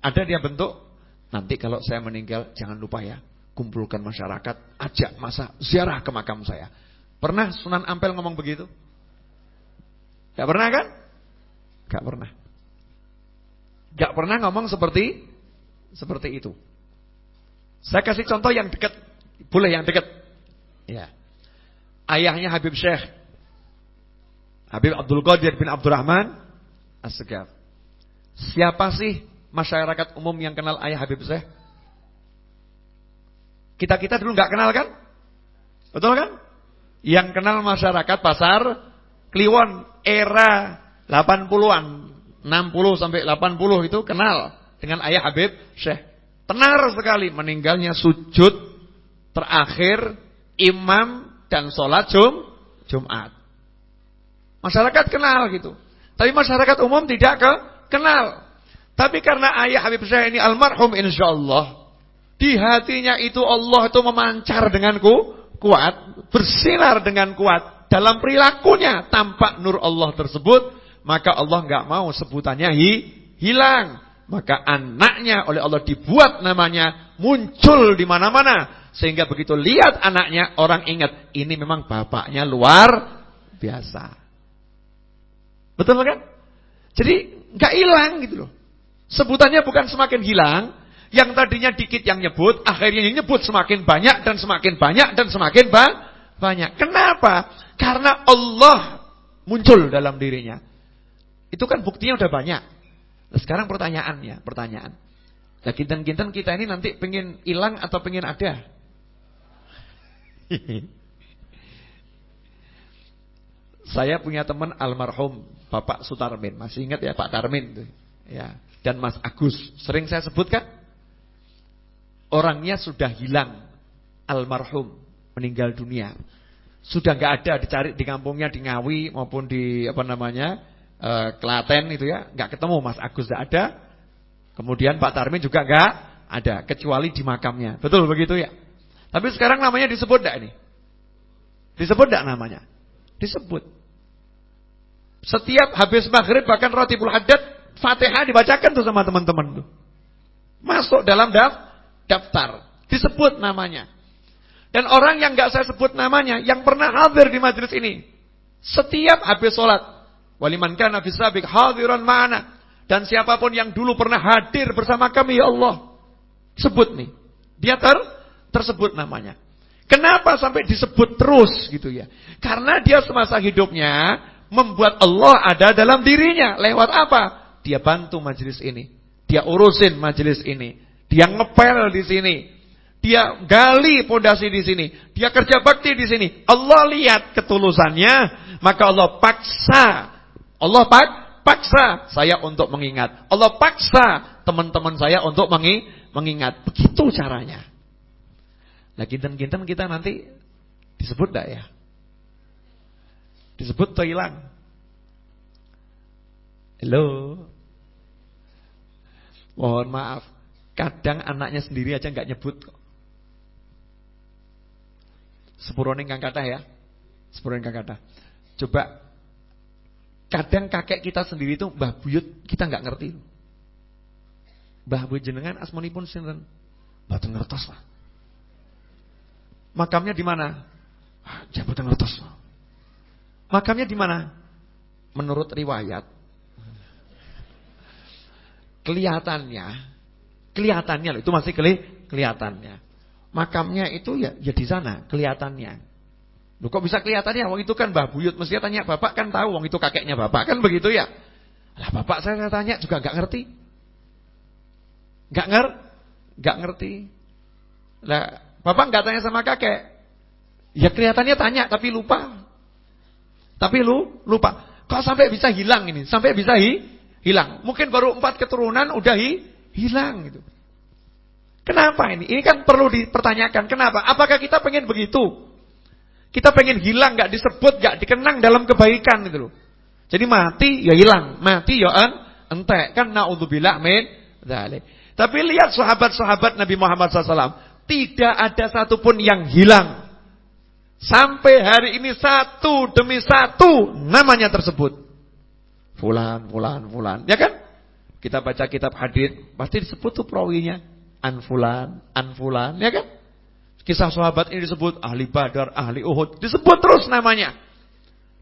Speaker 2: Ada dia bentuk, nanti kalau saya meninggal jangan lupa ya, kumpulkan masyarakat, ajak masa ziarah ke makam saya. Pernah Sunan Ampel ngomong begitu? Gak pernah kan? Gak pernah. Gak pernah ngomong seperti seperti itu. Saya kasih contoh yang dekat, boleh yang dekat. Ya. Ayahnya Habib Syekh Habib Abdul Qadir bin Abdurrahman As-Segaf. Siapa sih masyarakat umum yang kenal ayah Habib Syekh? Kita-kita dulu nggak kenal kan? Betul kan? Yang kenal masyarakat pasar Kliwon era 80-an, 60 sampai 80 itu kenal dengan ayah Habib Syekh. Tenar sekali meninggalnya sujud terakhir imam dan sholat Jum, Jumat. Masyarakat kenal gitu. Tapi masyarakat umum tidak ke, kenal. Tapi karena ayah Habib Syekh ini almarhum insyaallah di hatinya itu Allah itu memancar denganku kuat, bersinar dengan kuat dalam perilakunya tampak nur Allah tersebut, maka Allah nggak mau sebutannya hi, hilang. Maka anaknya oleh Allah dibuat namanya muncul di mana-mana sehingga begitu lihat anaknya orang ingat ini memang bapaknya luar biasa. Betul kan? Jadi nggak hilang gitu loh. Sebutannya bukan semakin hilang, yang tadinya dikit yang nyebut, akhirnya yang nyebut semakin banyak dan semakin banyak dan semakin ba banyak. Kenapa? Karena Allah muncul dalam dirinya. Itu kan buktinya udah banyak. Nah, sekarang pertanyaannya, pertanyaan. Nah, kinten-kinten kita ini nanti pengen hilang atau pengen ada? Saya punya teman almarhum Bapak Sutarmin, masih ingat ya Pak Tarmin tuh. Ya, dan Mas Agus, sering saya sebutkan Orangnya sudah hilang Almarhum Meninggal dunia Sudah nggak ada dicari di kampungnya Di Ngawi maupun di apa namanya uh, Klaten itu ya nggak ketemu Mas Agus nggak ada Kemudian Pak Tarmin juga nggak ada Kecuali di makamnya Betul begitu ya Tapi sekarang namanya disebut enggak ini Disebut enggak namanya Disebut Setiap habis maghrib bahkan roti haddad Fatihah dibacakan tuh sama teman-teman tuh Masuk dalam daftar daftar. Disebut namanya. Dan orang yang nggak saya sebut namanya, yang pernah hadir di majelis ini. Setiap habis sholat. Waliman kana fisabik hadiran ma'ana. Dan siapa pun yang dulu pernah hadir bersama kami, ya Allah. Sebut nih. Dia ter, tersebut namanya. Kenapa sampai disebut terus gitu ya? Karena dia semasa hidupnya membuat Allah ada dalam dirinya. Lewat apa? Dia bantu majelis ini. Dia urusin majelis ini. Dia ngepel di sini. Dia gali pondasi di sini. Dia kerja bakti di sini. Allah lihat ketulusannya, maka Allah paksa. Allah pak paksa saya untuk mengingat. Allah paksa teman-teman saya untuk mengingat. Begitu caranya. Nah, ginten-ginten kita nanti disebut enggak ya? Disebut atau hilang? Halo. Mohon maaf. Kadang anaknya sendiri aja nggak nyebut kok. Sepurone kang kata ya. Sepurone kang kata. Coba kadang kakek kita sendiri itu Mbah Buyut kita nggak ngerti. Mbah Buyut jenengan asmonipun sinten? Mboten ngertos lah. Makamnya di mana? Ah, Jabatan ngertos. Makamnya di mana? Menurut riwayat kelihatannya Kelihatannya loh, itu masih keli kelihatannya. Makamnya itu ya ya di sana, kelihatannya. Loh kok bisa kelihatannya? Wong itu kan Mbah Buyut, mesti tanya Bapak kan tahu wong itu kakeknya Bapak kan begitu ya. Lah Bapak saya tanya juga nggak ngerti. nggak nger nggak ngerti. Lah Bapak nggak tanya sama kakek. Ya kelihatannya tanya tapi lupa. Tapi lu lupa. Kok sampai bisa hilang ini? Sampai bisa hi, hilang. Mungkin baru empat keturunan udah hi, Hilang gitu. Kenapa ini? Ini kan perlu dipertanyakan. Kenapa? Apakah kita pengen begitu? Kita pengen hilang, gak disebut, gak dikenang dalam kebaikan itu loh. Jadi mati ya hilang, mati ya en, entek. Kan naudzubillah min. Tapi lihat sahabat-sahabat Nabi Muhammad SAW, tidak ada satupun yang hilang. Sampai hari ini satu demi satu namanya tersebut. Fulan, fulan, fulan. Ya kan? Kita baca kitab hadis pasti disebut tuh perawinya anfulan, anfulan, ya kan? Kisah sahabat ini disebut ahli Badar, ahli Uhud, disebut terus namanya.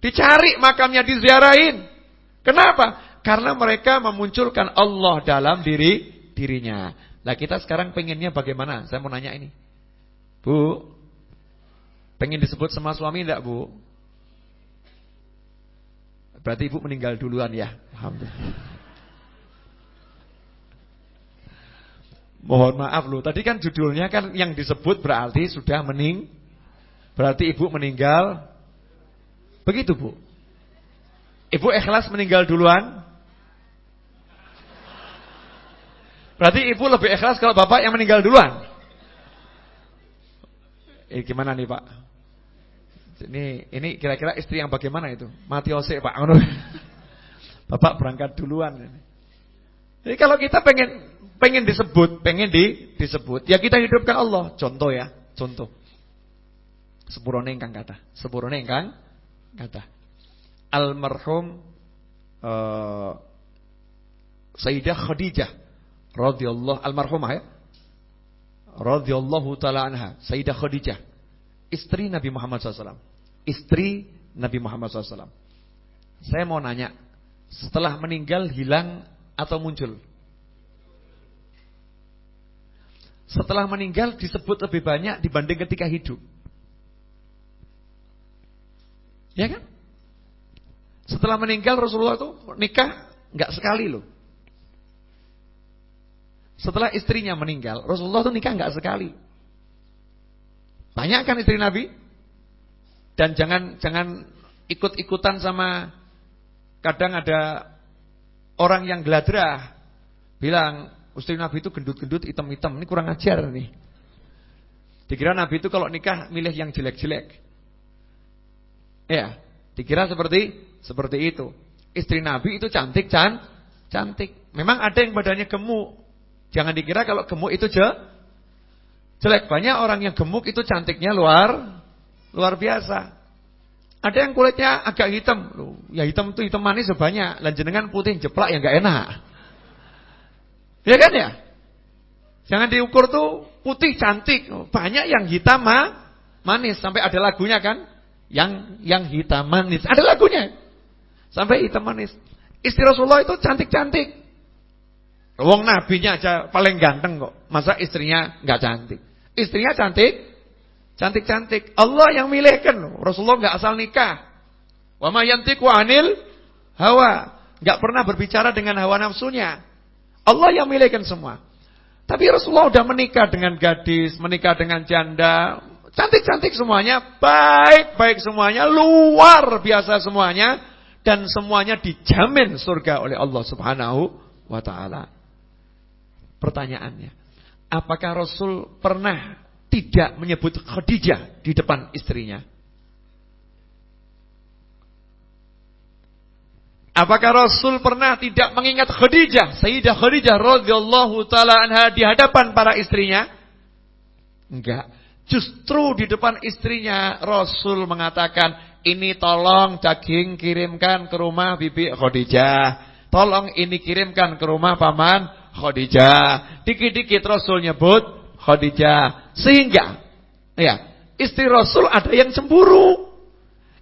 Speaker 2: Dicari makamnya, diziarahin. Kenapa? Karena mereka memunculkan Allah dalam diri dirinya. Nah kita sekarang pengennya bagaimana? Saya mau nanya ini. Bu, pengen disebut sama suami enggak bu? Berarti ibu meninggal duluan ya. Alhamdulillah. Mohon maaf loh, tadi kan judulnya kan yang disebut berarti sudah mening berarti ibu meninggal. Begitu, Bu. Ibu ikhlas meninggal duluan? Berarti ibu lebih ikhlas kalau bapak yang meninggal duluan. Eh gimana nih, Pak? Ini ini kira-kira istri yang bagaimana itu? Mati ose, Pak. Bapak berangkat duluan. Jadi kalau kita pengen pengen disebut, pengen di, disebut, ya kita hidupkan Allah. Contoh ya, contoh. Sepurone ingkang kata, sepurone ingkang kata. Almarhum uh, Sayyidah Khadijah radhiyallahu almarhumah ya. Radhiyallahu taala anha, Sayyidah Khadijah, istri Nabi Muhammad SAW. Istri Nabi Muhammad SAW. Saya mau nanya, setelah meninggal hilang atau muncul? Setelah meninggal disebut lebih banyak dibanding ketika hidup. Ya kan? Setelah meninggal Rasulullah itu nikah nggak sekali loh. Setelah istrinya meninggal, Rasulullah itu nikah nggak sekali. Banyak kan istri Nabi? Dan jangan jangan ikut-ikutan sama kadang ada orang yang geladrah bilang Istri Nabi itu gendut-gendut, hitam-hitam. Ini kurang ajar nih. Dikira Nabi itu kalau nikah milih yang jelek-jelek. Ya, dikira seperti seperti itu. Istri Nabi itu cantik can, cantik. Memang ada yang badannya gemuk. Jangan dikira kalau gemuk itu je, jelek. Banyak orang yang gemuk itu cantiknya luar luar biasa. Ada yang kulitnya agak hitam. Ya hitam itu hitam manis sebanyak. Lanjenengan putih jeplak yang enggak enak. Ya kan ya? Jangan diukur tuh putih cantik, banyak yang hitam ma, manis sampai ada lagunya kan? Yang yang hitam manis. Ada lagunya. Sampai hitam manis. Istri Rasulullah itu cantik-cantik. Wong nabinya aja paling ganteng kok. Masa istrinya nggak cantik? Istrinya cantik, cantik-cantik. Allah yang milihkan. Rasulullah nggak asal nikah. Wa ma yantiqu anil hawa. nggak pernah berbicara dengan hawa nafsunya. Allah yang milihkan semua. Tapi Rasulullah sudah menikah dengan gadis, menikah dengan janda, cantik-cantik semuanya, baik-baik semuanya, luar biasa semuanya dan semuanya dijamin surga oleh Allah Subhanahu wa taala. Pertanyaannya, apakah Rasul pernah tidak menyebut Khadijah di depan istrinya? Apakah Rasul pernah tidak mengingat Khadijah, Sayyidah Khadijah radhiyallahu taala anha di hadapan para istrinya? Enggak. Justru di depan istrinya Rasul mengatakan, "Ini tolong daging kirimkan ke rumah Bibi Khadijah. Tolong ini kirimkan ke rumah paman Khadijah." Dikit-dikit Rasul nyebut Khadijah. Sehingga ya, istri Rasul ada yang cemburu.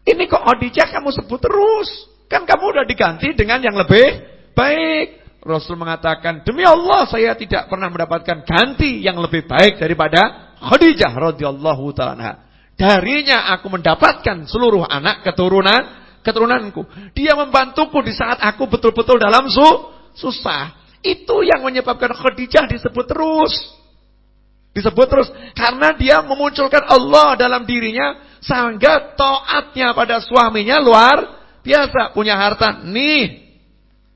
Speaker 2: Ini kok Khadijah kamu sebut terus? Kan kamu udah diganti dengan yang lebih baik. Rasul mengatakan, demi Allah saya tidak pernah mendapatkan ganti yang lebih baik daripada Khadijah radhiyallahu taala Darinya aku mendapatkan seluruh anak keturunan keturunanku. Dia membantuku di saat aku betul-betul dalam su susah. Itu yang menyebabkan Khadijah disebut terus. Disebut terus karena dia memunculkan Allah dalam dirinya sehingga taatnya pada suaminya luar Biasa punya harta, nih.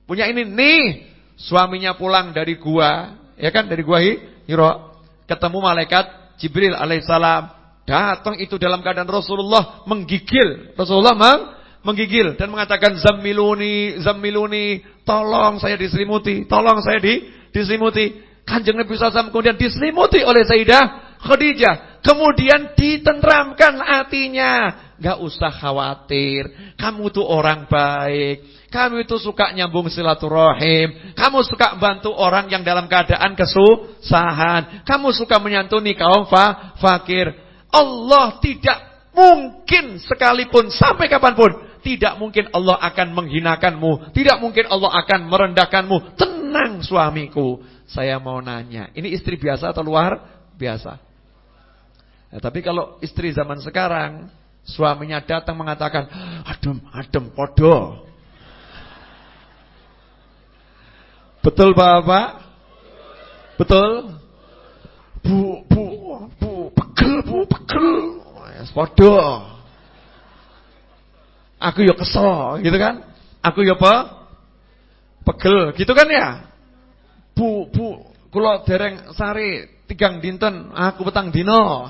Speaker 2: Punya ini, nih. Suaminya pulang dari gua, ya kan dari gua Hiro, ketemu malaikat Jibril alaihissalam. Datang itu dalam keadaan Rasulullah menggigil. Rasulullah meng, menggigil dan mengatakan zamiluni, zamiluni, tolong saya diselimuti, tolong saya di diselimuti. Kanjeng Nabi SAW kemudian diselimuti oleh Sayyidah Khadijah. Kemudian ditenteramkan hatinya. Gak usah khawatir. Kamu tuh orang baik. Kamu itu suka nyambung silaturahim. Kamu suka bantu orang yang dalam keadaan kesusahan. Kamu suka menyantuni kaum fa fakir. Allah tidak mungkin sekalipun sampai kapan pun. Tidak mungkin Allah akan menghinakanmu. Tidak mungkin Allah akan merendahkanmu. Tenang suamiku. Saya mau nanya. Ini istri biasa atau luar biasa? Ya, tapi kalau istri zaman sekarang Suaminya datang mengatakan, adem, adem, podo. Betul Bapak? Betul? Bu, bu, bu, pegel, bu, pegel. Podo. Aku ya kesel, gitu kan? Aku ya apa? Pegel, gitu kan ya? Bu, bu, kalau dereng sari tigang dinten, aku petang dino.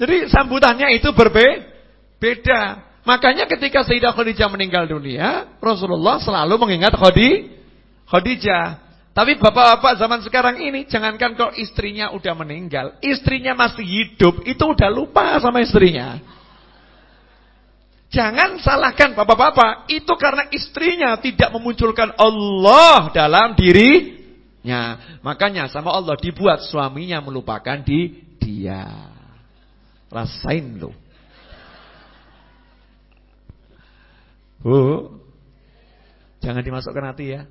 Speaker 2: Jadi sambutannya itu berbeda. Makanya ketika Sayyidah Khadijah meninggal dunia, Rasulullah selalu mengingat Khadijah. Tapi bapak-bapak zaman sekarang ini jangankan kalau istrinya udah meninggal, istrinya masih hidup, itu udah lupa sama istrinya. Jangan salahkan bapak-bapak, itu karena istrinya tidak memunculkan Allah dalam dirinya. Makanya sama Allah dibuat suaminya melupakan di dia. Rasain loh. Bu, jangan dimasukkan hati ya.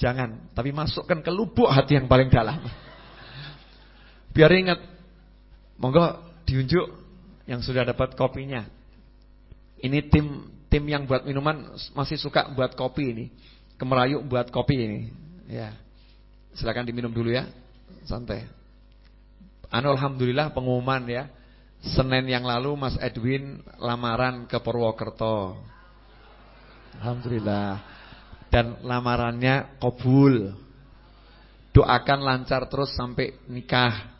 Speaker 2: Jangan, tapi masukkan ke lubuk hati yang paling dalam. Biar ingat, monggo diunjuk yang sudah dapat kopinya. Ini tim tim yang buat minuman masih suka buat kopi ini. Kemerayu buat kopi ini. Ya. Silakan diminum dulu ya. Santai. Anu alhamdulillah pengumuman ya. Senin yang lalu Mas Edwin lamaran ke Purwokerto. Alhamdulillah dan lamarannya kabul. Doakan lancar terus sampai nikah.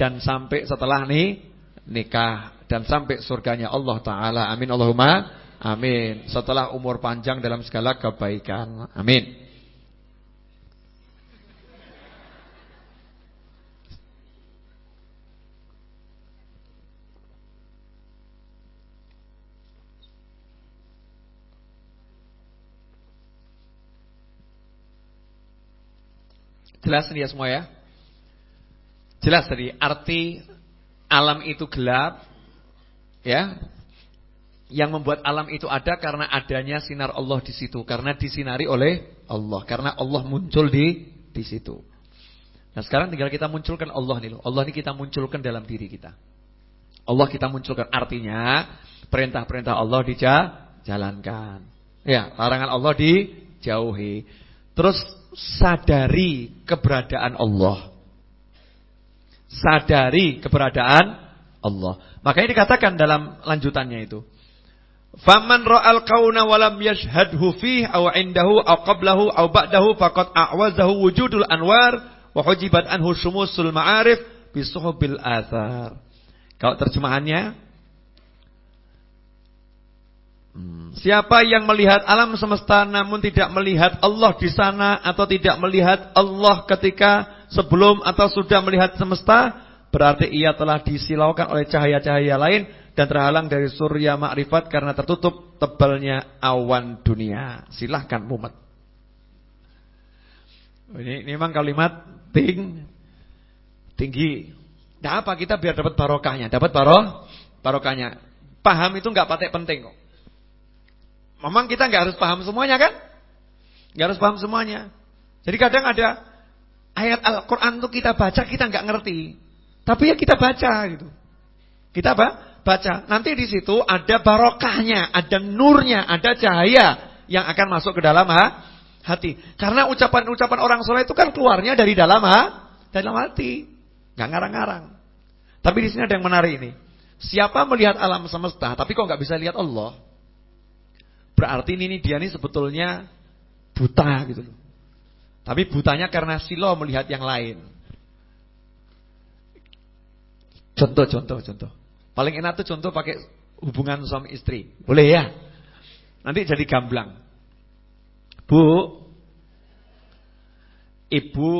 Speaker 2: Dan sampai setelah nih nikah dan sampai surganya Allah taala. Amin Allahumma amin. Setelah umur panjang dalam segala kebaikan. Amin. Jelas nih ya semua ya? Jelas tadi arti alam itu gelap ya. Yang membuat alam itu ada karena adanya sinar Allah di situ, karena disinari oleh Allah, karena Allah muncul di di situ. Nah, sekarang tinggal kita munculkan Allah nih loh. Allah ini kita munculkan dalam diri kita. Allah kita munculkan artinya perintah-perintah Allah dijalankan. Ya, larangan Allah dijauhi. Terus sadari keberadaan Allah. Sadari keberadaan Allah. Makanya dikatakan dalam lanjutannya itu. Faman ra'al kauna walam yashhadhu fih aw indahu aw qablahu aw ba'dahu faqad a'wazahu wujudul anwar wa hujibat anhu syumusul ma'arif bisuhubil athar. Kalau terjemahannya Hmm. Siapa yang melihat alam semesta namun tidak melihat Allah di sana atau tidak melihat Allah ketika sebelum atau sudah melihat semesta, berarti ia telah disilaukan oleh cahaya-cahaya lain dan terhalang dari surya makrifat karena tertutup tebalnya awan dunia. Silahkan mumet. Ini, ini memang kalimat ting, tinggi. Nah apa kita biar dapat barokahnya, dapat baroh, barokahnya. Paham itu nggak patek penting kok. Memang kita nggak harus paham semuanya kan? Nggak harus paham semuanya. Jadi kadang ada ayat Al-Quran tuh kita baca kita nggak ngerti, tapi ya kita baca gitu. Kita apa? Baca. Nanti di situ ada barokahnya, ada nurnya, ada cahaya yang akan masuk ke dalam ha? hati. Karena ucapan-ucapan orang soleh itu kan keluarnya dari dalam ha? dalam hati, nggak ngarang-ngarang. Tapi di sini ada yang menarik ini. Siapa melihat alam semesta, tapi kok nggak bisa lihat Allah? Berarti ini dia ini sebetulnya buta gitu loh. Tapi butanya karena silo melihat yang lain. Contoh, contoh, contoh. Paling enak tuh contoh pakai hubungan suami istri. Boleh ya? Nanti jadi gamblang. Bu, ibu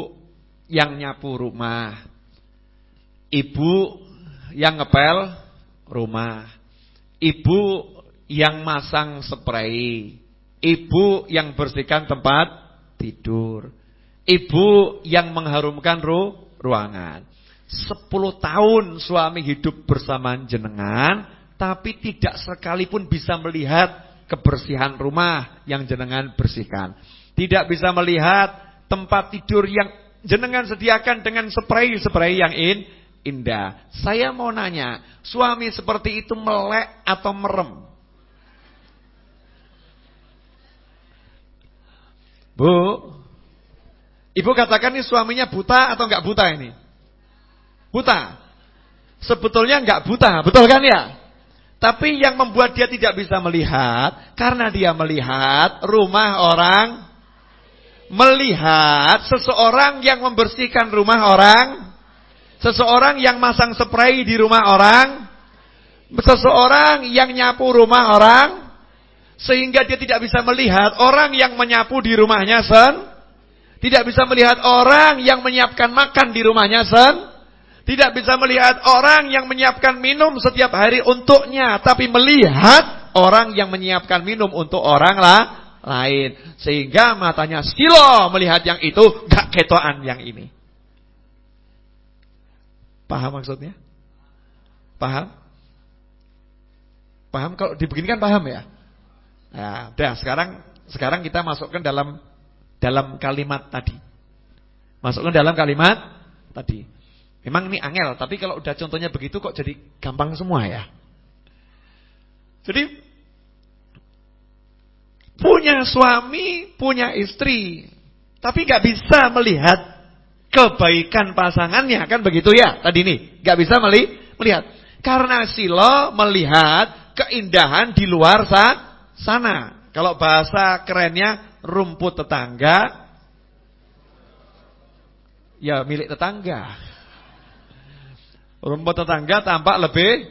Speaker 2: yang nyapu rumah. Ibu yang ngepel rumah. Ibu yang masang spray, ibu yang bersihkan tempat tidur, ibu yang mengharumkan ru ruangan. Sepuluh tahun suami hidup bersama jenengan, tapi tidak sekalipun bisa melihat kebersihan rumah yang jenengan bersihkan. Tidak bisa melihat tempat tidur yang jenengan sediakan dengan spray-spray yang in, indah. Saya mau nanya, suami seperti itu melek atau merem? Bu, ibu katakan ini suaminya buta atau enggak buta ini? Buta. sebetulnya nggak buta, betul kan ya? Tapi yang membuat dia tidak bisa melihat karena dia melihat rumah orang melihat seseorang yang membersihkan rumah orang, seseorang yang masang spray di rumah orang, seseorang yang nyapu rumah orang sehingga dia tidak bisa melihat orang yang menyapu di rumahnya sen, tidak bisa melihat orang yang menyiapkan makan di rumahnya sen, tidak bisa melihat orang yang menyiapkan minum setiap hari untuknya, tapi melihat orang yang menyiapkan minum untuk orang lah lain. Sehingga matanya silo melihat yang itu, gak ketoan yang ini. Paham maksudnya? Paham? Paham kalau dibeginikan paham ya? Ya, udah sekarang sekarang kita masukkan dalam dalam kalimat tadi. Masukkan dalam kalimat tadi. Memang ini angel, tapi kalau udah contohnya begitu kok jadi gampang semua ya. Jadi Punya suami, punya istri. Tapi gak bisa melihat kebaikan pasangannya. Kan begitu ya tadi nih. Gak bisa melihat. Karena silo melihat keindahan di luar sana. Kalau bahasa kerennya rumput tetangga. Ya milik tetangga. Rumput tetangga tampak lebih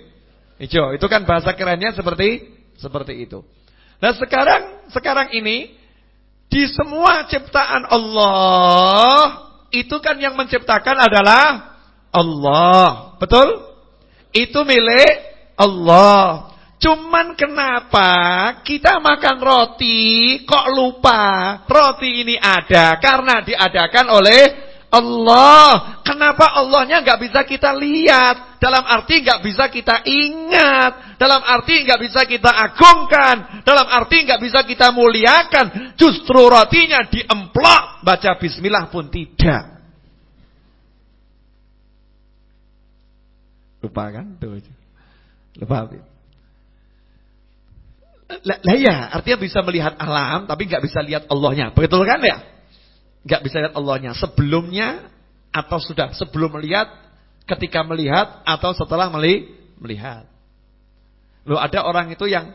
Speaker 2: hijau. Itu kan bahasa kerennya seperti seperti itu. Nah sekarang sekarang ini di semua ciptaan Allah itu kan yang menciptakan adalah Allah. Betul? Itu milik Allah. Cuman kenapa kita makan roti kok lupa roti ini ada karena diadakan oleh Allah. Kenapa Allahnya nggak bisa kita lihat? Dalam arti nggak bisa kita ingat. Dalam arti nggak bisa kita agungkan. Dalam arti nggak bisa kita muliakan. Justru rotinya diemplok. Baca bismillah pun tidak. Lupa kan? Tuh. Lupa. Lah ya, artinya bisa melihat alam tapi nggak bisa lihat Allahnya. Betul kan ya? nggak bisa lihat Allahnya sebelumnya atau sudah sebelum melihat, ketika melihat atau setelah melihat. Loh ada orang itu yang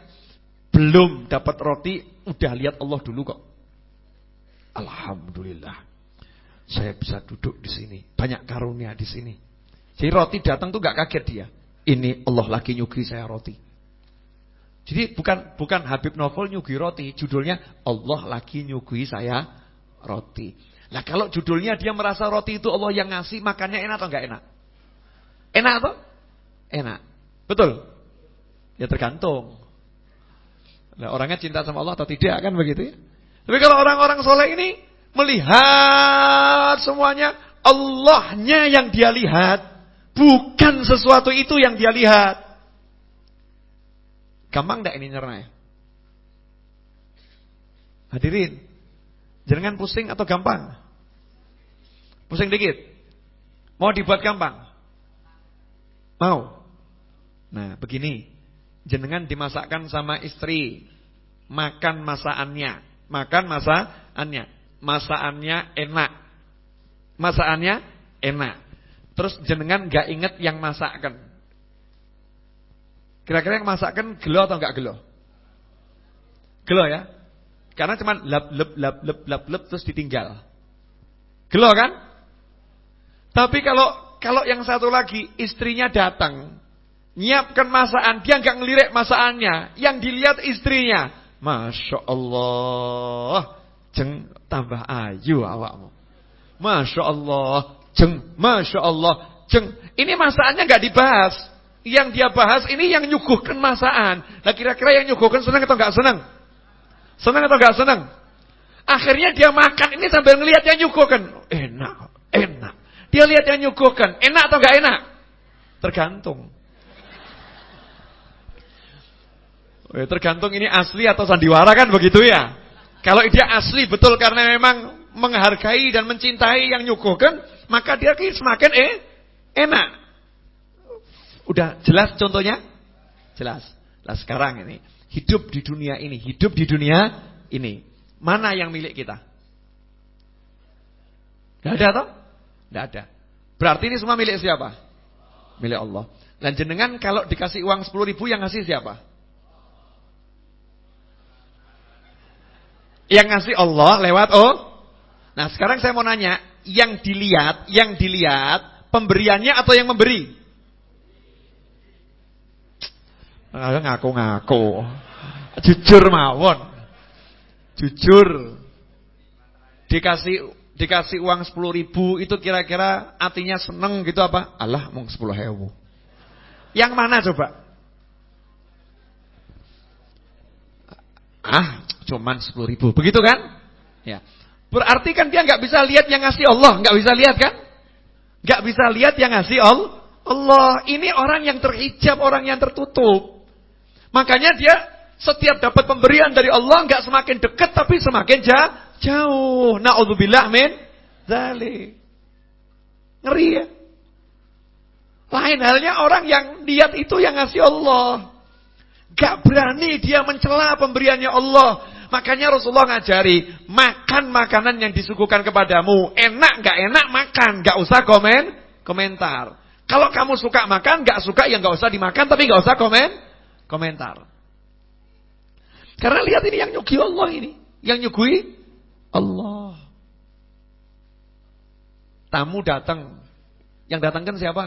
Speaker 2: belum dapat roti udah lihat Allah dulu kok. Alhamdulillah. Saya bisa duduk di sini, banyak karunia di sini. Jadi roti datang tuh nggak kaget dia. Ini Allah lagi nyugi saya roti. Jadi bukan bukan Habib Novel nyugi roti, judulnya Allah lagi nyugi saya roti. Nah kalau judulnya dia merasa roti itu Allah yang ngasih, makannya enak atau enggak enak? Enak atau? Enak. Betul? Ya tergantung. Nah, orangnya cinta sama Allah atau tidak kan begitu ya? Tapi kalau orang-orang soleh ini melihat semuanya Allahnya yang dia lihat, bukan sesuatu itu yang dia lihat. Gampang enggak ini nyerah? Hadirin, Jangan pusing atau gampang? Pusing dikit. Mau dibuat gampang? Mau? Nah, begini. Jenengan dimasakkan sama istri. Makan masakannya. Makan masakannya. Masakannya enak. Masakannya enak. Terus jenengan gak inget yang masakkan. Kira-kira yang masakkan gelo atau enggak gelo? Gelo ya? Karena cuma lap lep lap lep lap lep terus ditinggal. Gelo kan? Tapi kalau kalau yang satu lagi istrinya datang, nyiapkan masakan, dia nggak ngelirik masakannya, yang dilihat istrinya. Masya Allah, jeng tambah ayu awakmu. Masya Allah, jeng, Masya Allah, jeng. Ini masakannya nggak dibahas. Yang dia bahas ini yang nyuguhkan masakan. Nah kira-kira yang nyuguhkan senang atau nggak senang? Senang atau enggak senang? Akhirnya dia makan ini sambil ngelihat yang nyuguhkan. Enak, enak. Dia lihat yang nyuguhkan. Enak atau enggak enak? Tergantung. Oh, tergantung ini asli atau sandiwara kan begitu ya. Kalau dia asli betul karena memang menghargai dan mencintai yang nyuguhkan, maka dia semakin eh enak. Udah jelas contohnya? Jelas. Nah sekarang ini hidup di dunia ini, hidup di dunia ini. Mana yang milik kita? Tidak ada toh? Tidak ada. Berarti ini semua milik siapa? Milik Allah. Dan jenengan kalau dikasih uang 10 ribu yang ngasih siapa? Yang ngasih Allah lewat oh. Nah sekarang saya mau nanya, yang dilihat, yang dilihat pemberiannya atau yang memberi? Ngaku-ngaku. Jujur mawon. Jujur. Dikasih dikasih uang 10 ribu itu kira-kira artinya seneng gitu apa? Allah mau 10 hewu. Yang mana coba? Ah, cuman sepuluh ribu. Begitu kan? Ya. Berarti kan dia nggak bisa lihat yang ngasih Allah, nggak bisa lihat kan? Nggak bisa lihat yang ngasih Allah. Allah ini orang yang terhijab, orang yang tertutup. Makanya dia setiap dapat pemberian dari Allah nggak semakin dekat tapi semakin jauh. Nauzubillah min dzalik. Ngeri ya. Lain halnya orang yang lihat itu yang ngasih Allah. Gak berani dia mencela pemberiannya Allah. Makanya Rasulullah ngajari, makan makanan yang disuguhkan kepadamu. Enak gak enak makan, gak usah komen, komentar. Kalau kamu suka makan, gak suka ya gak usah dimakan, tapi gak usah komen, komentar. Karena lihat ini yang nyugi Allah ini. Yang nyugui Allah. Tamu datang. Yang datang kan siapa?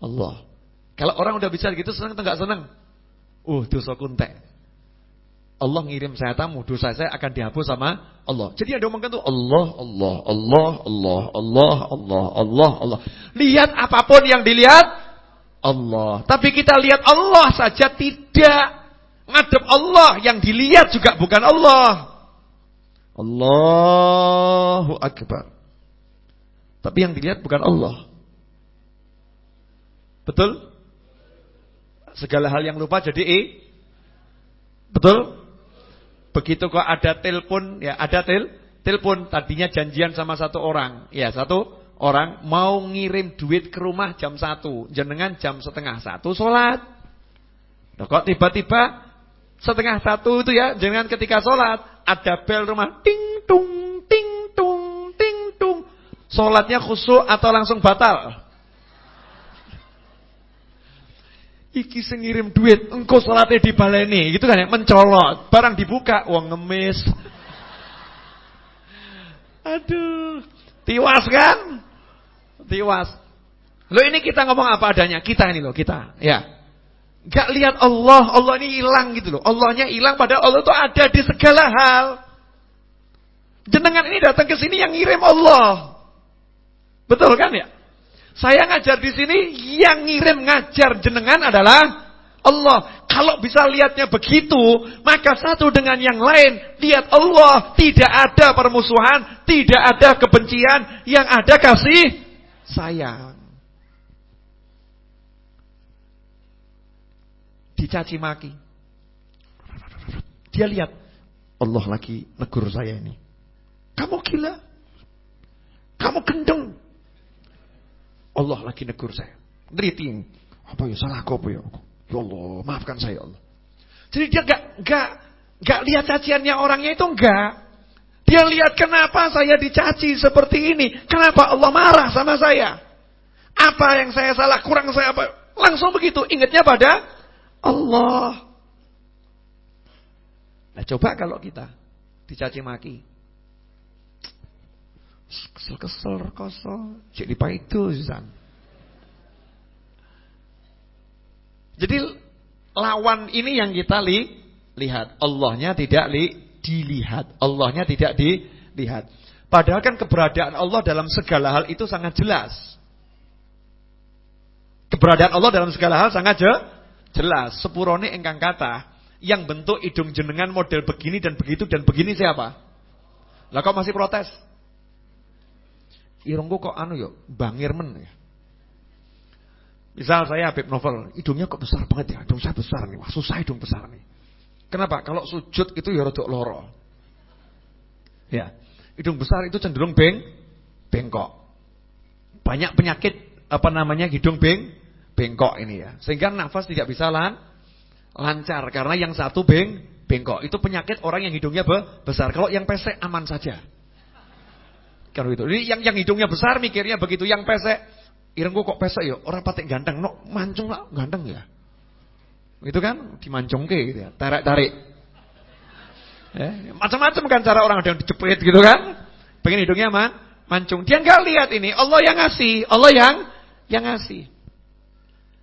Speaker 2: Allah. Kalau orang udah bicara gitu senang atau enggak senang? Uh, dosa kuntek. Allah ngirim saya tamu, dosa saya akan dihapus sama Allah. Jadi yang diomongkan tuh Allah, Allah, Allah, Allah, Allah, Allah, Allah, Allah. Lihat apa pun yang dilihat Allah. Tapi kita lihat Allah saja tidak. Ngadep Allah yang dilihat juga bukan Allah. Allahu Akbar. Tapi yang dilihat bukan Allah. Betul? Segala hal yang lupa jadi E. Betul? Begitu kok ada telepon, ya ada tel, telepon tadinya janjian sama satu orang. Ya, satu orang mau ngirim duit ke rumah jam satu, jenengan jam setengah satu sholat. Kok tiba-tiba setengah satu itu ya, jenengan ketika sholat ada bel rumah ting tung ting tung ting tung. Sholatnya khusyuk atau langsung batal? Iki sing ngirim duit, engko salate dibaleni, gitu kan ya, mencolot. Barang dibuka, uang ngemis. Aduh, tiwas kan? Tiwas. Lo ini kita ngomong apa adanya, kita ini loh, kita, ya. Gak lihat Allah, Allah ini hilang gitu loh. Allahnya hilang padahal Allah itu ada di segala hal. Jenengan ini datang ke sini yang ngirim Allah. Betul kan ya? Saya ngajar di sini, yang ngirim ngajar jenengan adalah Allah. Kalau bisa lihatnya begitu, maka satu dengan yang lain, lihat Allah, tidak ada permusuhan, tidak ada kebencian, yang ada kasih sayang. Dicaci maki. Dia lihat, Allah lagi negur saya ini. Kamu gila. Kamu gendeng. Allah lagi negur saya. Ngeriting. Apa ya salah aku apa ya? Ya Allah, maafkan saya Allah. Jadi dia gak, gak, gak lihat caciannya orangnya itu enggak. Dia lihat kenapa saya dicaci seperti ini. Kenapa Allah marah sama saya. Apa yang saya salah, kurang saya apa. Langsung begitu, ingatnya pada Allah. Nah coba kalau kita dicaci maki. Kesel-kesel rekoso, cek itu Susan. Jadi lawan ini yang kita li, lihat. Allahnya tidak li, dilihat. Allahnya tidak dilihat. Padahal kan keberadaan Allah dalam segala hal itu sangat jelas. Keberadaan Allah dalam segala hal sangat je, jelas. Sepurone engkang kata, yang bentuk hidung jenengan model begini dan begitu dan begini siapa? Lah kok masih protes? irungku kok anu yuk bangirmen ya. Misal saya Habib Novel, hidungnya kok besar banget ya, hidung saya besar nih, wah susah hidung besar nih. Kenapa? Kalau sujud itu ya rodok loro. Ya, hidung besar itu cenderung beng, bengkok. Banyak penyakit apa namanya hidung beng, bengkok ini ya. Sehingga nafas tidak bisa lan, lancar karena yang satu beng, bengkok. Itu penyakit orang yang hidungnya be, besar. Kalau yang pesek aman saja. Kalau itu. Jadi yang yang hidungnya besar mikirnya begitu, yang pesek irengku kok pesek ya, orang patek ganteng, no mancung lah ganteng ya. Itu kan dimancungke gitu ya, tarik-tarik. Eh, macam-macam kan cara orang ada yang dijepit gitu kan. Pengen hidungnya man, mancung. Dia nggak lihat ini, Allah yang ngasih, Allah yang yang ngasih.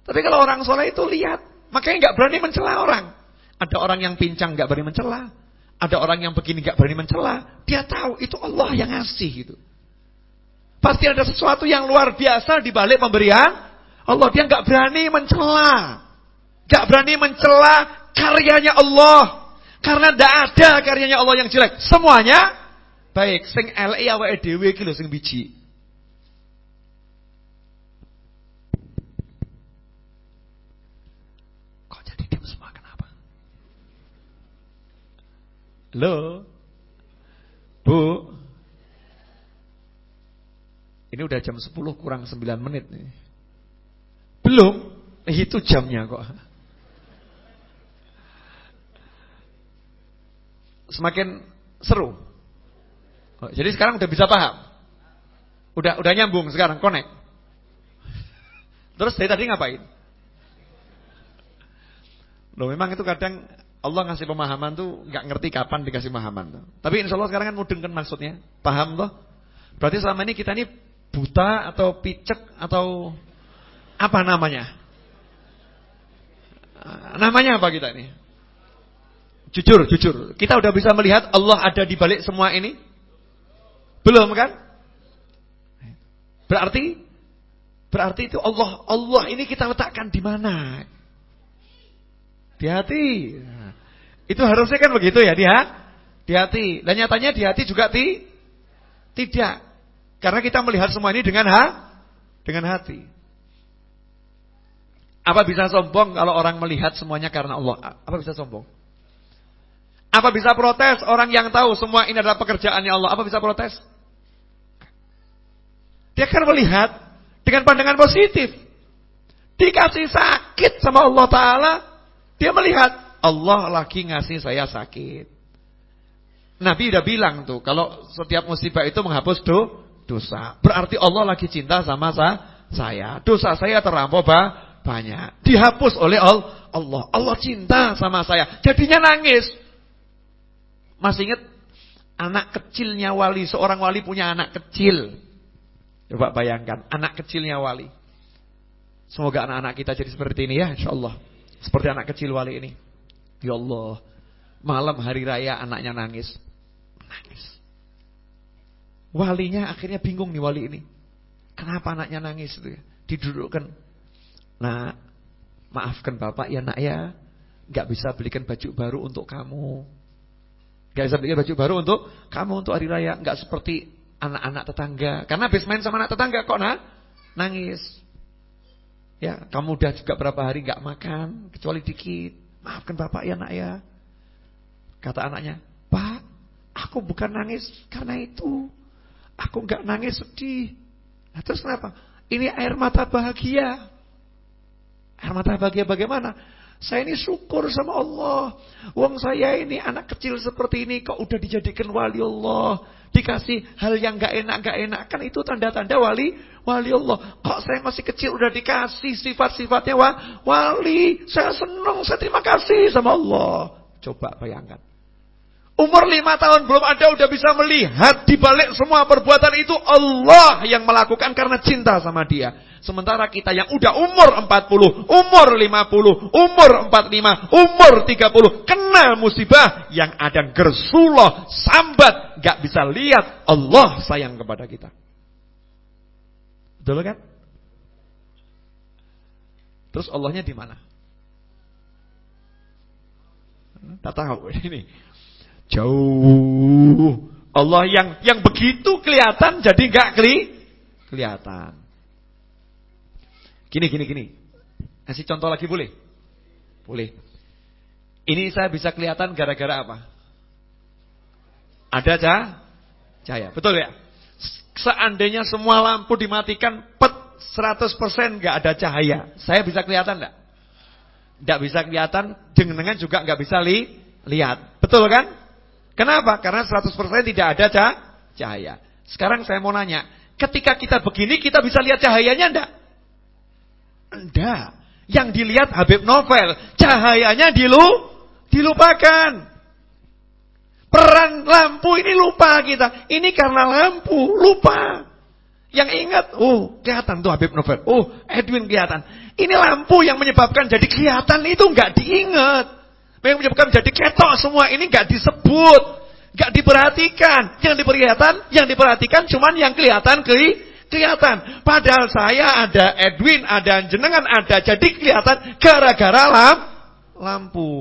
Speaker 2: Tapi kalau orang soleh itu lihat, makanya nggak berani mencela orang. Ada orang yang pincang nggak berani mencela, ada orang yang begini nggak berani mencela. Dia tahu itu Allah yang ngasih gitu. Pasti ada sesuatu yang luar biasa di balik pemberian Allah. Dia nggak berani mencela. Nggak berani mencela karyanya Allah. Karena tidak ada karyanya Allah yang jelek. Semuanya baik. Sing elek awake dhewe iki lho sing biji. Kok jadi diam semua kenapa? Halo? Bu? Ini udah jam 10 kurang 9 menit nih. Belum, itu jamnya kok. Semakin seru. Jadi sekarang udah bisa paham. Udah udah nyambung sekarang connect. Terus dari tadi ngapain? Loh memang itu kadang Allah ngasih pemahaman tuh nggak ngerti kapan dikasih pemahaman tuh. Tapi insya Allah sekarang kan mudeng kan maksudnya. Paham tuh? Berarti selama ini kita ini buta atau picek atau apa namanya? Namanya apa kita ini? Jujur, jujur. Kita udah bisa melihat Allah ada di balik semua ini? Belum kan? Berarti berarti itu Allah Allah ini kita letakkan di mana? Di hati. Itu harusnya kan begitu ya, dia di hati. Dan nyatanya di hati juga ti tidak. Karena kita melihat semua ini dengan ha? dengan hati. Apa bisa sombong kalau orang melihat semuanya karena Allah? Apa bisa sombong? Apa bisa protes orang yang tahu semua ini adalah pekerjaannya Allah? Apa bisa protes? Dia akan melihat dengan pandangan positif. Dikasih sakit sama Allah Ta'ala. Dia melihat Allah lagi ngasih saya sakit. Nabi udah bilang tuh, kalau setiap musibah itu menghapus do, dosa. Berarti Allah lagi cinta sama saya. Dosa saya terlampau banyak. Dihapus oleh Allah. Allah cinta sama saya. Jadinya nangis. Masih ingat anak kecilnya wali. Seorang wali punya anak kecil. Coba bayangkan. Anak kecilnya wali. Semoga anak-anak kita jadi seperti ini ya. Insya Allah. Seperti anak kecil wali ini. Ya Allah. Malam hari raya anaknya nangis. Nangis. Walinya akhirnya bingung nih wali ini. Kenapa anaknya nangis itu ya? Didudukkan. Nah, maafkan bapak ya nak ya. Gak bisa belikan baju baru untuk kamu. Gak bisa belikan baju baru untuk kamu untuk hari raya. Gak seperti anak-anak tetangga. Karena habis main sama anak tetangga kok nah, nangis. Ya, kamu udah juga berapa hari gak makan kecuali dikit. Maafkan bapak ya nak ya. Kata anaknya, "Pak, aku bukan nangis karena itu. Aku nggak nangis sedih. Nah, terus kenapa? Ini air mata bahagia. Air mata bahagia bagaimana? Saya ini syukur sama Allah. Wong saya ini anak kecil seperti ini kok udah dijadikan wali Allah. Dikasih hal yang gak enak gak enak kan itu tanda-tanda wali wali Allah. Kok saya masih kecil udah dikasih sifat-sifatnya wali. Saya senang, saya terima kasih sama Allah. Coba bayangkan. Umur lima tahun belum ada udah bisa melihat di balik semua perbuatan itu Allah yang melakukan karena cinta sama dia. Sementara kita yang udah umur 40, umur 50, umur 45, umur 30 kena musibah yang ada gersuloh, sambat, gak bisa lihat Allah sayang kepada kita. Betul kan? Terus Allahnya di mana? Tak tahu ini. Jauh. Allah yang yang begitu kelihatan jadi nggak keli kelihatan. Gini gini gini. Kasih contoh lagi boleh? Boleh. Ini saya bisa kelihatan gara-gara apa? Ada cahaya. Betul ya? Seandainya semua lampu dimatikan pet 100% nggak ada cahaya. Saya bisa kelihatan enggak? Enggak bisa kelihatan, jenengan juga nggak bisa li lihat. Betul kan? Kenapa? Karena 100% tidak ada cahaya. Sekarang saya mau nanya, ketika kita begini kita bisa lihat cahayanya enggak? Enggak. Yang dilihat Habib Novel, cahayanya dilu, dilupakan. Peran lampu ini lupa kita. Ini karena lampu, lupa. Yang ingat, oh kelihatan tuh Habib Novel. Oh Edwin kelihatan. Ini lampu yang menyebabkan jadi kelihatan itu nggak diingat. Yang menyebabkan jadi ketok semua ini nggak disebut. nggak diperhatikan. Yang diperhatikan, yang diperhatikan cuman yang kelihatan ke kelihatan. Padahal saya ada Edwin, ada jenengan ada. Jadi kelihatan gara-gara lamp, lampu.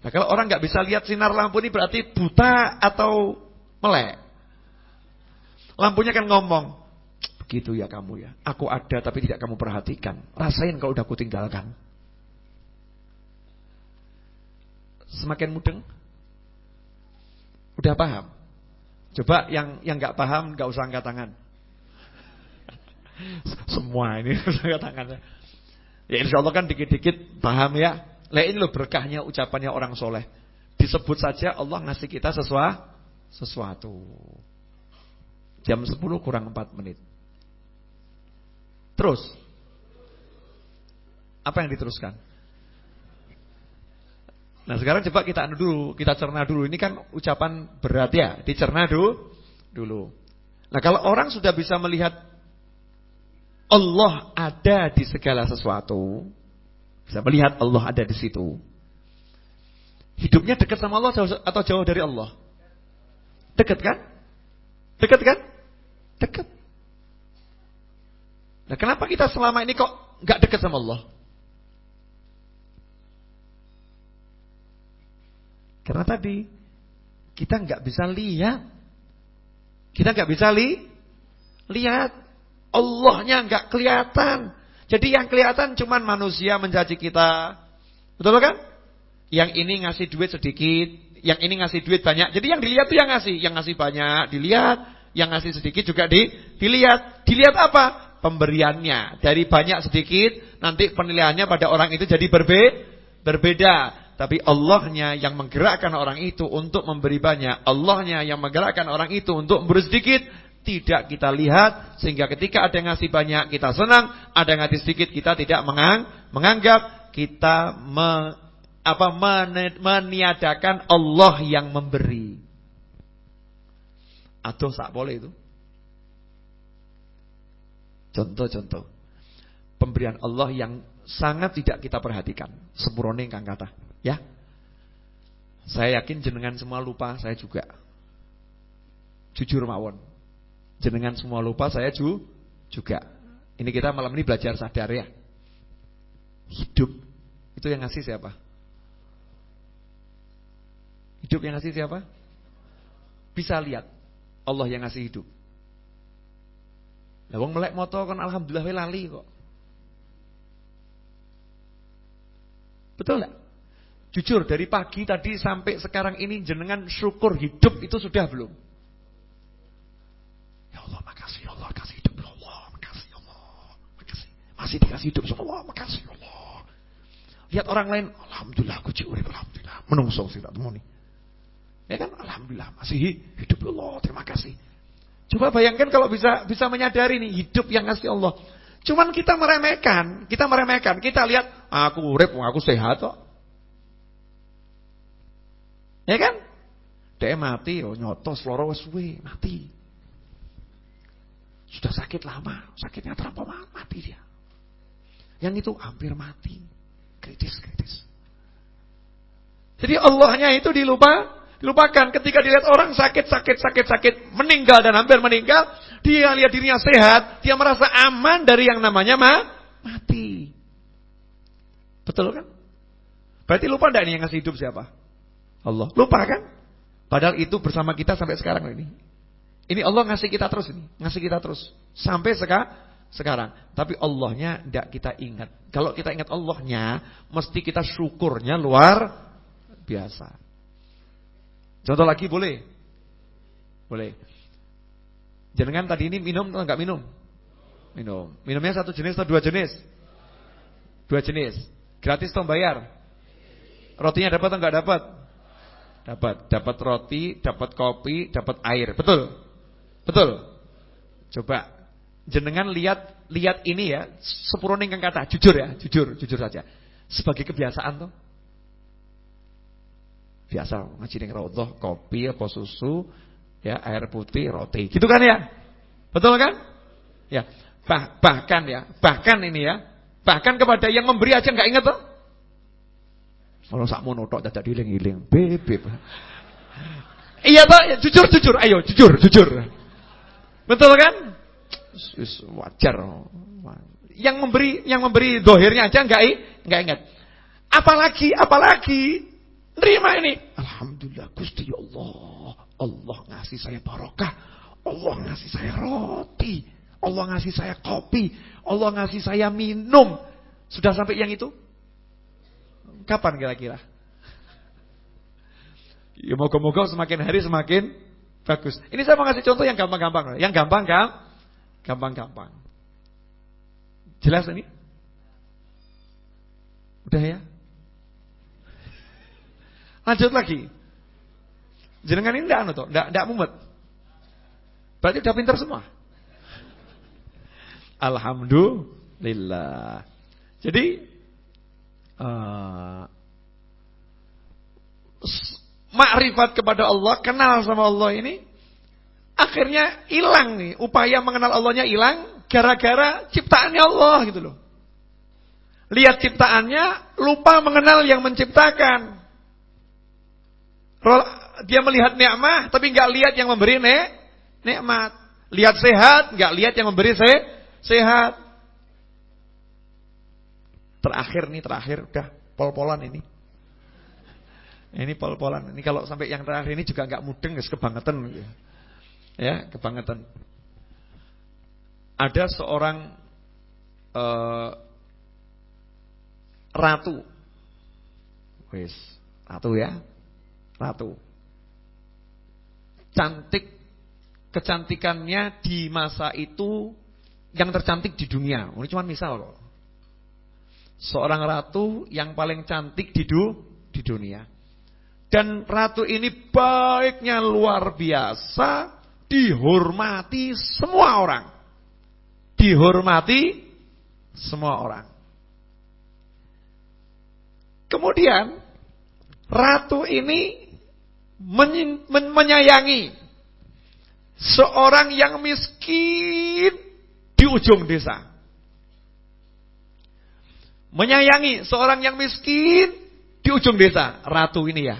Speaker 2: Nah kalau orang nggak bisa lihat sinar lampu ini berarti buta atau melek. Lampunya kan ngomong, begitu ya kamu ya. Aku ada tapi tidak kamu perhatikan. Rasain kalau udah aku Semakin mudeng. Udah paham? Coba yang yang nggak paham nggak usah angkat tangan. Semua ini angkat tangan. Ya insya Allah kan dikit-dikit paham ya. Lah ini loh berkahnya ucapannya orang soleh. Disebut saja Allah ngasih kita sesuatu. sesuatu. Jam 10 kurang 4 menit. Terus. Apa yang diteruskan? Nah sekarang coba kita anu dulu, kita cerna dulu. Ini kan ucapan berat ya, dicerna dulu. dulu. Nah kalau orang sudah bisa melihat Allah ada di segala sesuatu, bisa melihat Allah ada di situ. Hidupnya dekat sama Allah atau jauh dari Allah? Dekat kan? Dekat kan? Dekat. Nah kenapa kita selama ini kok nggak dekat sama Allah? Karena tadi kita nggak bisa lihat. Kita nggak bisa li lihat. Allahnya nggak kelihatan. Jadi yang kelihatan cuman manusia mencaci kita. Betul kan? Yang ini ngasih duit sedikit, yang ini ngasih duit banyak. Jadi yang dilihat tuh yang ngasih, yang ngasih banyak dilihat, yang ngasih sedikit juga di dilihat. Dilihat apa? Pemberiannya. Dari banyak sedikit, nanti penilaiannya pada orang itu jadi berbe berbeda. Tapi Allahnya yang menggerakkan orang itu untuk memberi banyak. Allahnya yang menggerakkan orang itu untuk memberi sedikit tidak kita lihat sehingga ketika ada yang ngasih banyak kita senang, ada yang ngasih sedikit kita tidak mengang, menganggap kita me, apa meniadakan Allah yang memberi. Atau tak boleh itu. Contoh-contoh pemberian Allah yang sangat tidak kita perhatikan. Sempurna kang kata, ya. Saya yakin jenengan semua lupa, saya juga. Jujur mawon jenengan semua lupa saya ju juga. Ini kita malam ini belajar sadar ya. Hidup itu yang ngasih siapa? Hidup yang ngasih siapa? Bisa lihat Allah yang ngasih hidup. Lah wong melek moto kan alhamdulillah lali kok. Betul enggak? Jujur dari pagi tadi sampai sekarang ini jenengan syukur hidup itu sudah belum? Allah makasih ya Allah kasih hidup ya Allah makasih ya Allah makasih. Masih dikasih hidup sama Allah makasih ya Allah. Lihat orang lain alhamdulillah aku urip alhamdulillah. Menungso tak temuni ya kan? Alhamdulillah masih hidup ya Allah terima kasih. Coba bayangkan kalau bisa bisa menyadari nih hidup yang ngasih Allah. Cuman kita meremehkan kita meremehkan. Kita lihat aku urip aku sehat kok ya kan dia mati oh nyotos loro mati sudah sakit lama, sakitnya terlampau mati dia. Yang itu hampir mati. Kritis-kritis. Jadi Allahnya itu dilupa, dilupakan ketika dilihat orang sakit, sakit, sakit, sakit, meninggal dan hampir meninggal, dia lihat dirinya sehat, dia merasa aman dari yang namanya ma mati. Betul kan? Berarti lupa enggak ini yang ngasih hidup siapa? Allah. Lupa kan? Padahal itu bersama kita sampai sekarang ini. Ini Allah ngasih kita terus ini, ngasih kita terus sampai seka, sekarang. Tapi Allahnya tidak kita ingat. Kalau kita ingat Allahnya, mesti kita syukurnya luar biasa. Contoh lagi boleh? Boleh. Jangan tadi ini minum atau enggak minum? Minum. Minumnya satu jenis atau dua jenis? Dua jenis. Gratis atau bayar? Rotinya dapat atau enggak dapat? Dapat. Dapat roti, dapat kopi, dapat air. Betul? Betul? Coba jenengan lihat lihat ini ya, sepuro ingkang kata, jujur ya, jujur, jujur saja. Sebagai kebiasaan tuh. Biasa ngaji ning raudhah, kopi apa susu, ya, air putih, roti. Gitu kan ya? Betul kan? Ya. Bah, bahkan ya, bahkan ini ya, bahkan kepada yang memberi aja nggak ingat tuh. Kalau sakmono tok dadak diling-iling, bebek. Iya Pak, jujur jujur, ayo jujur jujur. Betul kan? wajar. Yang memberi yang memberi dohirnya aja enggak enggak ingat. Apalagi apalagi nerima ini. Alhamdulillah Gusti ya Allah. Allah ngasih saya barokah. Allah ngasih saya roti. Allah ngasih saya kopi. Allah ngasih saya minum. Sudah sampai yang itu? Kapan kira-kira? Ya moga-moga semakin hari semakin bagus. Ini saya mau kasih contoh yang gampang-gampang. Yang gampang kan? Gampang-gampang. Jelas ini? Udah ya? Lanjut lagi. Jenengan ini enggak anu toh, enggak enggak mumet. Berarti udah pintar semua. Alhamdulillah. Jadi uh, makrifat kepada Allah, kenal sama Allah ini akhirnya hilang nih. Upaya mengenal Allahnya hilang gara-gara ciptaannya Allah gitu loh. Lihat ciptaannya, lupa mengenal yang menciptakan. Dia melihat nikmat tapi nggak lihat yang memberi nek nikmat. Lihat sehat, nggak lihat yang memberi se sehat. Terakhir nih, terakhir udah pol-polan ini. Ini pol-polan. Ini kalau sampai yang terakhir ini juga nggak mudeng, guys, kebangetan. Ya, kebangetan. Ada seorang uh, ratu. Wis, ratu ya. Ratu. Cantik kecantikannya di masa itu yang tercantik di dunia. Ini cuma misal kok. Seorang ratu yang paling cantik di, du, di dunia. Dan ratu ini baiknya luar biasa, dihormati semua orang. Dihormati semua orang. Kemudian ratu ini menyayangi seorang yang miskin di ujung desa. Menyayangi seorang yang miskin di ujung desa, ratu ini ya.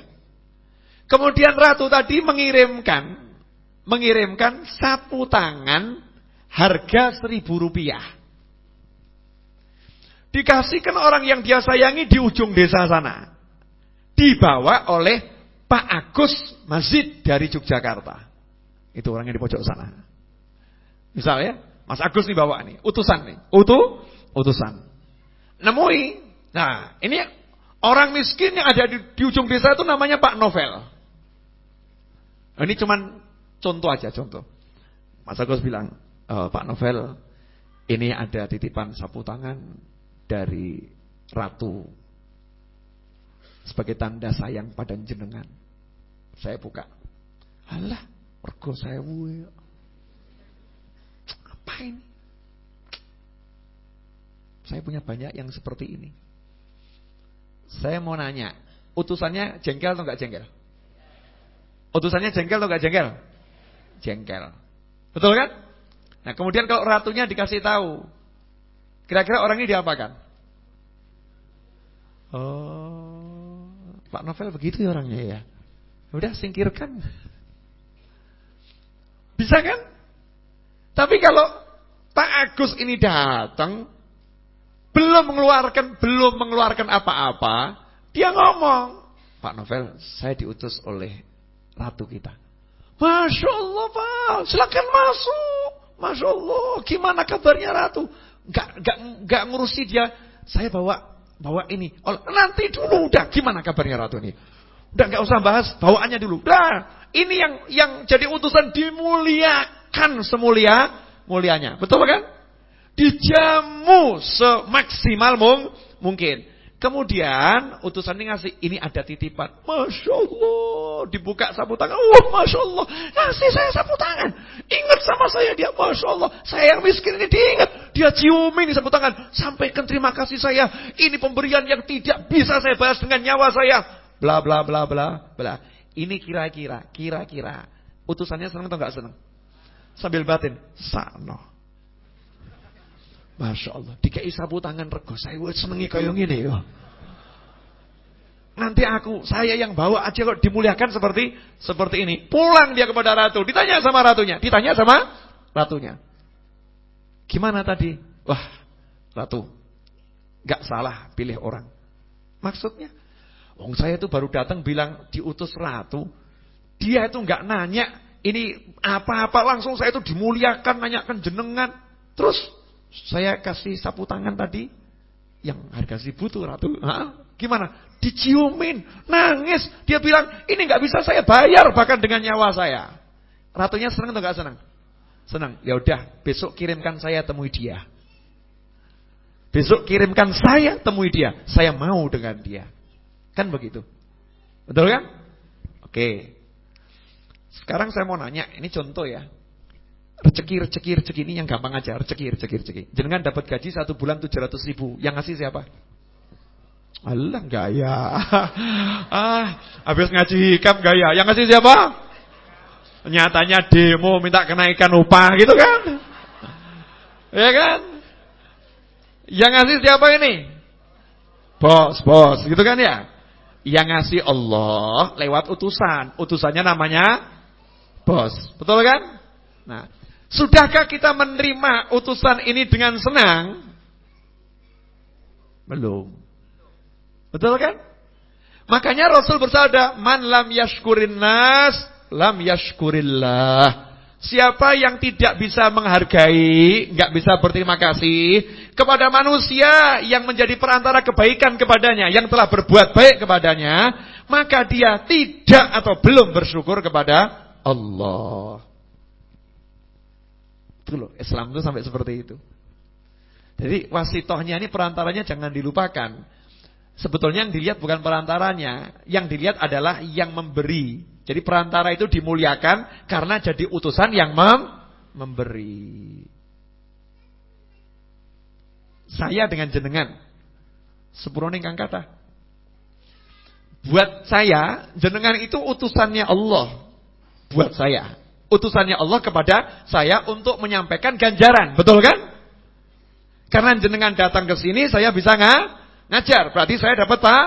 Speaker 2: Kemudian ratu tadi mengirimkan mengirimkan sapu tangan harga seribu rupiah. Dikasihkan orang yang dia sayangi di ujung desa sana. Dibawa oleh Pak Agus Masjid dari Yogyakarta. Itu orangnya di pojok sana. Misalnya, Mas Agus nih bawa nih, utusan nih. Utu, utusan. Nemui. Nah, ini orang miskin yang ada di, di ujung desa itu namanya Pak Novel. Ini cuman contoh aja, contoh. Mas Agus bilang, e, Pak Novel, ini ada titipan sapu tangan dari ratu sebagai tanda sayang pada jenengan. Saya buka. Alah, rego sewu. Apa ini? Saya punya banyak yang seperti ini. Saya mau nanya, utusannya jengkel atau enggak jengkel? Utusannya jengkel atau gak jengkel? Jengkel. Betul kan? Nah kemudian kalau ratunya dikasih tahu, kira-kira orang ini diapakan? Oh, Pak Novel begitu ya orangnya ya. Udah singkirkan. Bisa kan? Tapi kalau Pak Agus ini datang, belum mengeluarkan belum mengeluarkan apa-apa, dia ngomong, Pak Novel, saya diutus oleh ratu kita. Masya Allah Pak, silakan masuk. Masya Allah, gimana kabarnya ratu? Gak, gak, gak ngurusi dia. Saya bawa bawa ini. Nanti dulu udah gimana kabarnya ratu ini? Udah gak usah bahas bawaannya dulu. Nah, ini yang yang jadi utusan dimuliakan semulia mulianya. Betul kan? Dijamu semaksimal mungkin. Kemudian utusan ini ngasih ini ada titipan. Masya Allah dibuka sapu tangan. Wah, Masya Allah, ngasih saya sapu tangan. Ingat sama saya dia, Masya Allah. Saya yang miskin ini diingat. Dia ciumin sapu tangan. Sampaikan terima kasih saya. Ini pemberian yang tidak bisa saya bahas dengan nyawa saya. Bla bla bla bla bla. Ini kira-kira, kira-kira. Utusannya senang atau enggak senang? Sambil batin, sano. Masya Allah, dikai sapu tangan rego. Saya senengi kayak gini ya. Nanti aku, saya yang bawa aja kok dimuliakan seperti seperti ini. Pulang dia kepada ratu, ditanya sama ratunya, ditanya sama ratunya. Gimana tadi? Wah, ratu, gak salah pilih orang. Maksudnya, wong saya itu baru datang bilang diutus ratu. Dia itu gak nanya ini apa-apa langsung saya itu dimuliakan, nanyakan jenengan. Terus saya kasih sapu tangan tadi yang harga seribu tuh ratu. Hah? Gimana? Diciumin, nangis. Dia bilang, ini nggak bisa saya bayar bahkan dengan nyawa saya. Ratunya senang atau nggak senang? Senang. Ya udah, besok kirimkan saya temui dia. Besok kirimkan saya temui dia. Saya mau dengan dia. Kan begitu. Betul kan? Oke. Sekarang saya mau nanya, ini contoh ya. Rezeki, rezeki, rezeki ini yang gampang aja. Rezeki, rezeki, rezeki. Jangan dapat gaji satu bulan 700 ribu. Yang ngasih siapa? Allah gaya. ah, habis ngaji hikam gaya. Yang ngasih siapa? Nyatanya demo minta kenaikan upah gitu kan? Ya kan? Yang ngasih siapa ini? Bos, bos, gitu kan ya? Yang ngasih Allah lewat utusan. Utusannya namanya bos. Betul kan? Nah, sudahkah kita menerima utusan ini dengan senang? Belum. Betul kan? Makanya Rasul bersabda, "Man lam yashkurin nas, lam yashkurillah." Siapa yang tidak bisa menghargai, nggak bisa berterima kasih kepada manusia yang menjadi perantara kebaikan kepadanya, yang telah berbuat baik kepadanya, maka dia tidak atau belum bersyukur kepada Allah. Itu loh, Islam itu sampai seperti itu. Jadi wasitohnya ini perantaranya jangan dilupakan. Sebetulnya yang dilihat bukan perantaranya, yang dilihat adalah yang memberi. Jadi perantara itu dimuliakan karena jadi utusan yang mem memberi. Saya dengan jenengan sepurone kang kata. Buat saya, jenengan itu utusannya Allah. Buat saya, utusannya Allah kepada saya untuk menyampaikan ganjaran, betul kan? Karena jenengan datang ke sini, saya bisa nggak ngajar, berarti saya dapat pak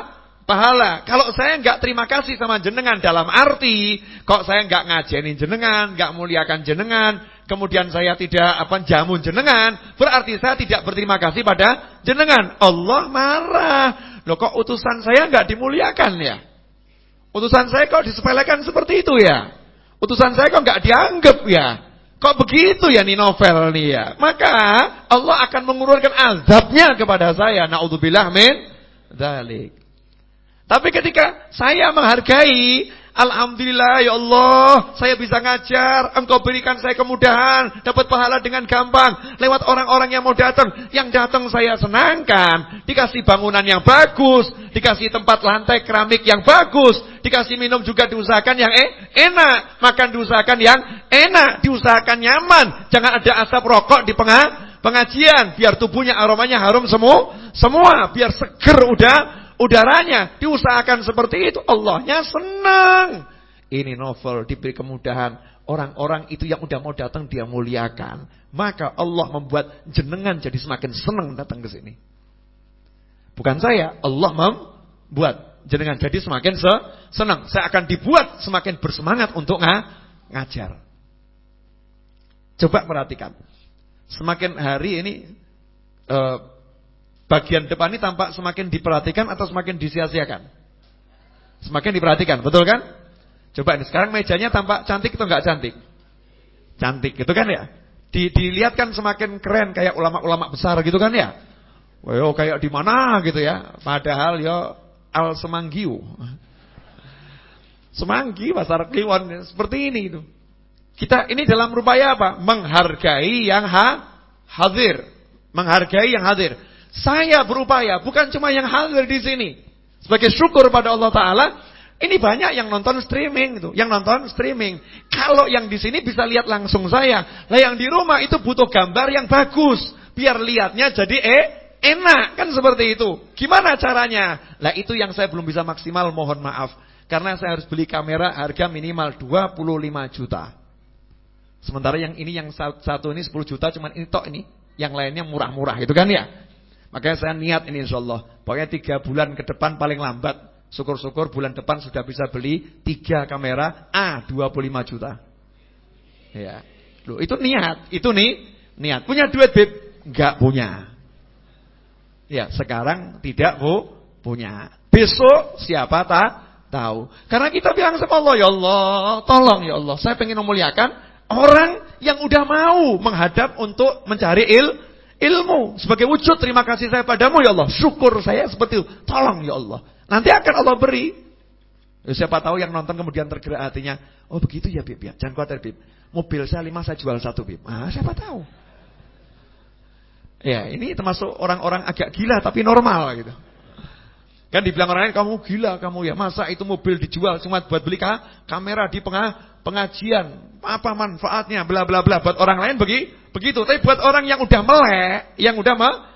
Speaker 2: pahala. Kalau saya nggak terima kasih sama jenengan dalam arti, kok saya nggak ngajenin jenengan, nggak muliakan jenengan, kemudian saya tidak apa jamun jenengan, berarti saya tidak berterima kasih pada jenengan. Allah marah. Loh kok utusan saya nggak dimuliakan ya? Utusan saya kok disepelekan seperti itu ya? Utusan saya kok nggak dianggap ya? Kok begitu ya nih novel nih ya? Maka Allah akan mengurunkan azabnya kepada saya. Naudzubillah min dzalik. Tapi ketika saya menghargai Alhamdulillah ya Allah, saya bisa ngajar, engkau berikan saya kemudahan, dapat pahala dengan gampang, lewat orang-orang yang mau datang. Yang datang saya senangkan, dikasih bangunan yang bagus, dikasih tempat lantai keramik yang bagus, dikasih minum juga diusahakan yang eh, enak, makan diusahakan yang enak, diusahakan nyaman. Jangan ada asap rokok di pengajian, biar tubuhnya aromanya harum semua, semua, biar seger udah udaranya diusahakan seperti itu, Allahnya senang. Ini novel diberi kemudahan, orang-orang itu yang udah mau datang dia muliakan. Maka Allah membuat jenengan jadi semakin senang datang ke sini. Bukan saya, Allah membuat jenengan jadi semakin se senang. Saya akan dibuat semakin bersemangat untuk ng ngajar. Coba perhatikan. Semakin hari ini uh, bagian depan ini tampak semakin diperhatikan atau semakin disia-siakan? Semakin diperhatikan, betul kan? Coba ini sekarang mejanya tampak cantik atau enggak cantik? Cantik gitu kan ya? Di, dilihat kan semakin keren kayak ulama-ulama besar gitu kan ya? Woyo kayak di mana gitu ya? Padahal yo al semanggiu. Semanggi pasar kliwon seperti ini itu. Kita ini dalam rupaya apa? Menghargai yang ha hadir. Menghargai yang hadir. Saya berupaya, bukan cuma yang hadir di sini. Sebagai syukur pada Allah Ta'ala. Ini banyak yang nonton streaming itu, yang nonton streaming. Kalau yang di sini bisa lihat langsung saya, lah yang di rumah itu butuh gambar yang bagus, biar lihatnya jadi eh enak kan seperti itu. Gimana caranya? Lah itu yang saya belum bisa maksimal, mohon maaf. Karena saya harus beli kamera harga minimal 25 juta. Sementara yang ini yang satu ini 10 juta cuman ini tok ini, yang lainnya murah-murah itu kan ya. Makanya saya niat ini insya Allah. Pokoknya tiga bulan ke depan paling lambat Syukur-syukur bulan depan sudah bisa beli tiga kamera A 25 juta. Ya. Loh, itu niat, itu nih niat. Punya duit, Bib? Enggak punya. Ya, sekarang tidak bu, punya. Besok siapa tak tahu. Karena kita bilang sama Allah, ya Allah, tolong ya Allah, saya pengen memuliakan orang yang udah mau menghadap untuk mencari il, ilmu. Sebagai wujud terima kasih saya padamu ya Allah. Syukur saya seperti itu. Tolong ya Allah. Nanti akan Allah beri. Ya, siapa tahu yang nonton kemudian tergerak hatinya. Oh begitu ya Bib ya. Jangan khawatir Bib. Mobil saya lima saya jual satu Bib. Ah siapa tahu. Ya ini termasuk orang-orang agak gila tapi normal gitu. Kan dibilang orang lain kamu gila kamu ya. Masa itu mobil dijual cuma buat beli kamera di pengah, pengajian. Apa manfaatnya bla bla bla. Buat orang lain begi, begitu. Tapi buat orang yang udah melek, yang udah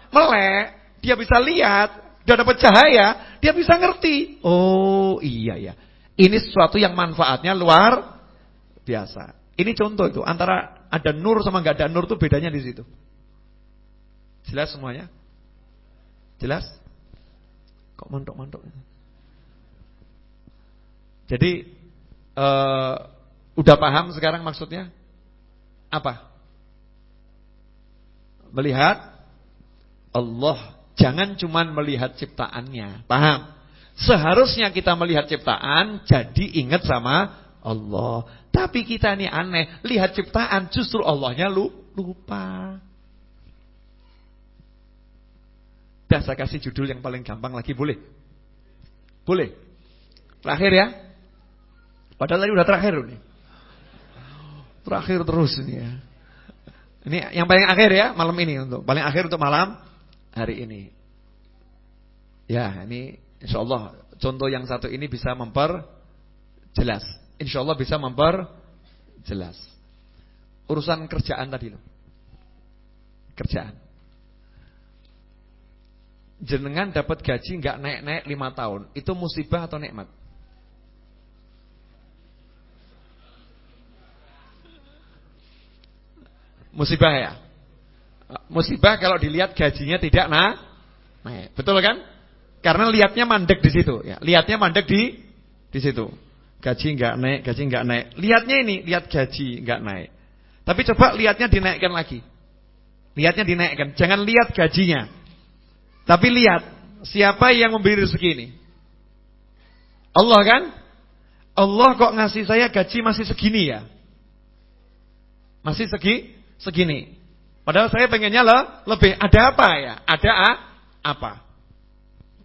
Speaker 2: melek, dia bisa lihat Udah dapat cahaya, dia bisa ngerti. Oh iya ya. Ini sesuatu yang manfaatnya luar biasa. Ini contoh itu antara ada nur sama nggak ada nur tuh bedanya di situ. Jelas semuanya? Jelas? Kok montok-montok? Jadi uh, udah paham sekarang maksudnya? Apa? Melihat Allah Jangan cuman melihat ciptaannya. Paham? Seharusnya kita melihat ciptaan jadi ingat sama Allah. Tapi kita ini aneh, lihat ciptaan justru Allahnya lu lupa. Dah saya kasih judul yang paling gampang lagi boleh? Boleh. Terakhir ya. Padahal tadi udah terakhir nih. Terakhir terus ini ya. Ini yang paling akhir ya malam ini untuk paling akhir untuk malam hari ini. Ya, ini insya Allah contoh yang satu ini bisa memper jelas. Insya Allah bisa memper jelas. Urusan kerjaan tadi loh. Kerjaan. Jenengan dapat gaji nggak naik-naik lima tahun, itu musibah atau nikmat? Musibah ya? Musibah kalau dilihat gajinya tidak nah, naik. Betul kan? Karena lihatnya mandek di situ ya. Lihatnya mandek di di situ. Gaji enggak naik, gaji enggak naik. Lihatnya ini, lihat gaji enggak naik. Tapi coba lihatnya dinaikkan lagi. Lihatnya dinaikkan. Jangan lihat gajinya. Tapi lihat siapa yang memberi rezeki ini. Allah kan? Allah kok ngasih saya gaji masih segini ya? Masih segi segini. Padahal saya pengennya le, lebih. Ada apa ya? Ada a, apa?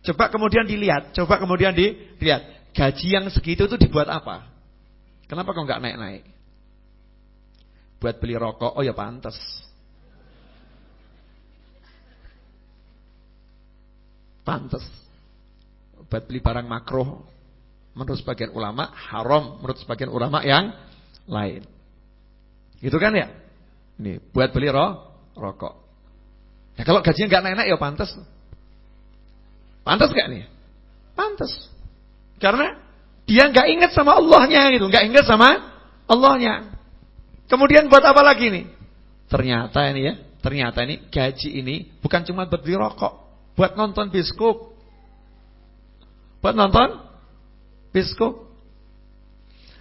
Speaker 2: Coba kemudian dilihat. Coba kemudian dilihat. Gaji yang segitu itu dibuat apa? Kenapa kok nggak naik-naik? Buat beli rokok. Oh ya pantas. Pantas. Buat beli barang makro. Menurut sebagian ulama haram. Menurut sebagian ulama yang lain. Gitu kan ya? Ini buat beli roh rokok. Ya kalau gajinya nggak naik-naik ya pantas. Pantas gak nih? Pantas. Karena dia nggak ingat sama Allahnya gitu, nggak ingat sama Allahnya. Kemudian buat apa lagi nih? Ternyata ini ya, ternyata ini gaji ini bukan cuma buat beli rokok, buat nonton biskop. Buat nonton biskop.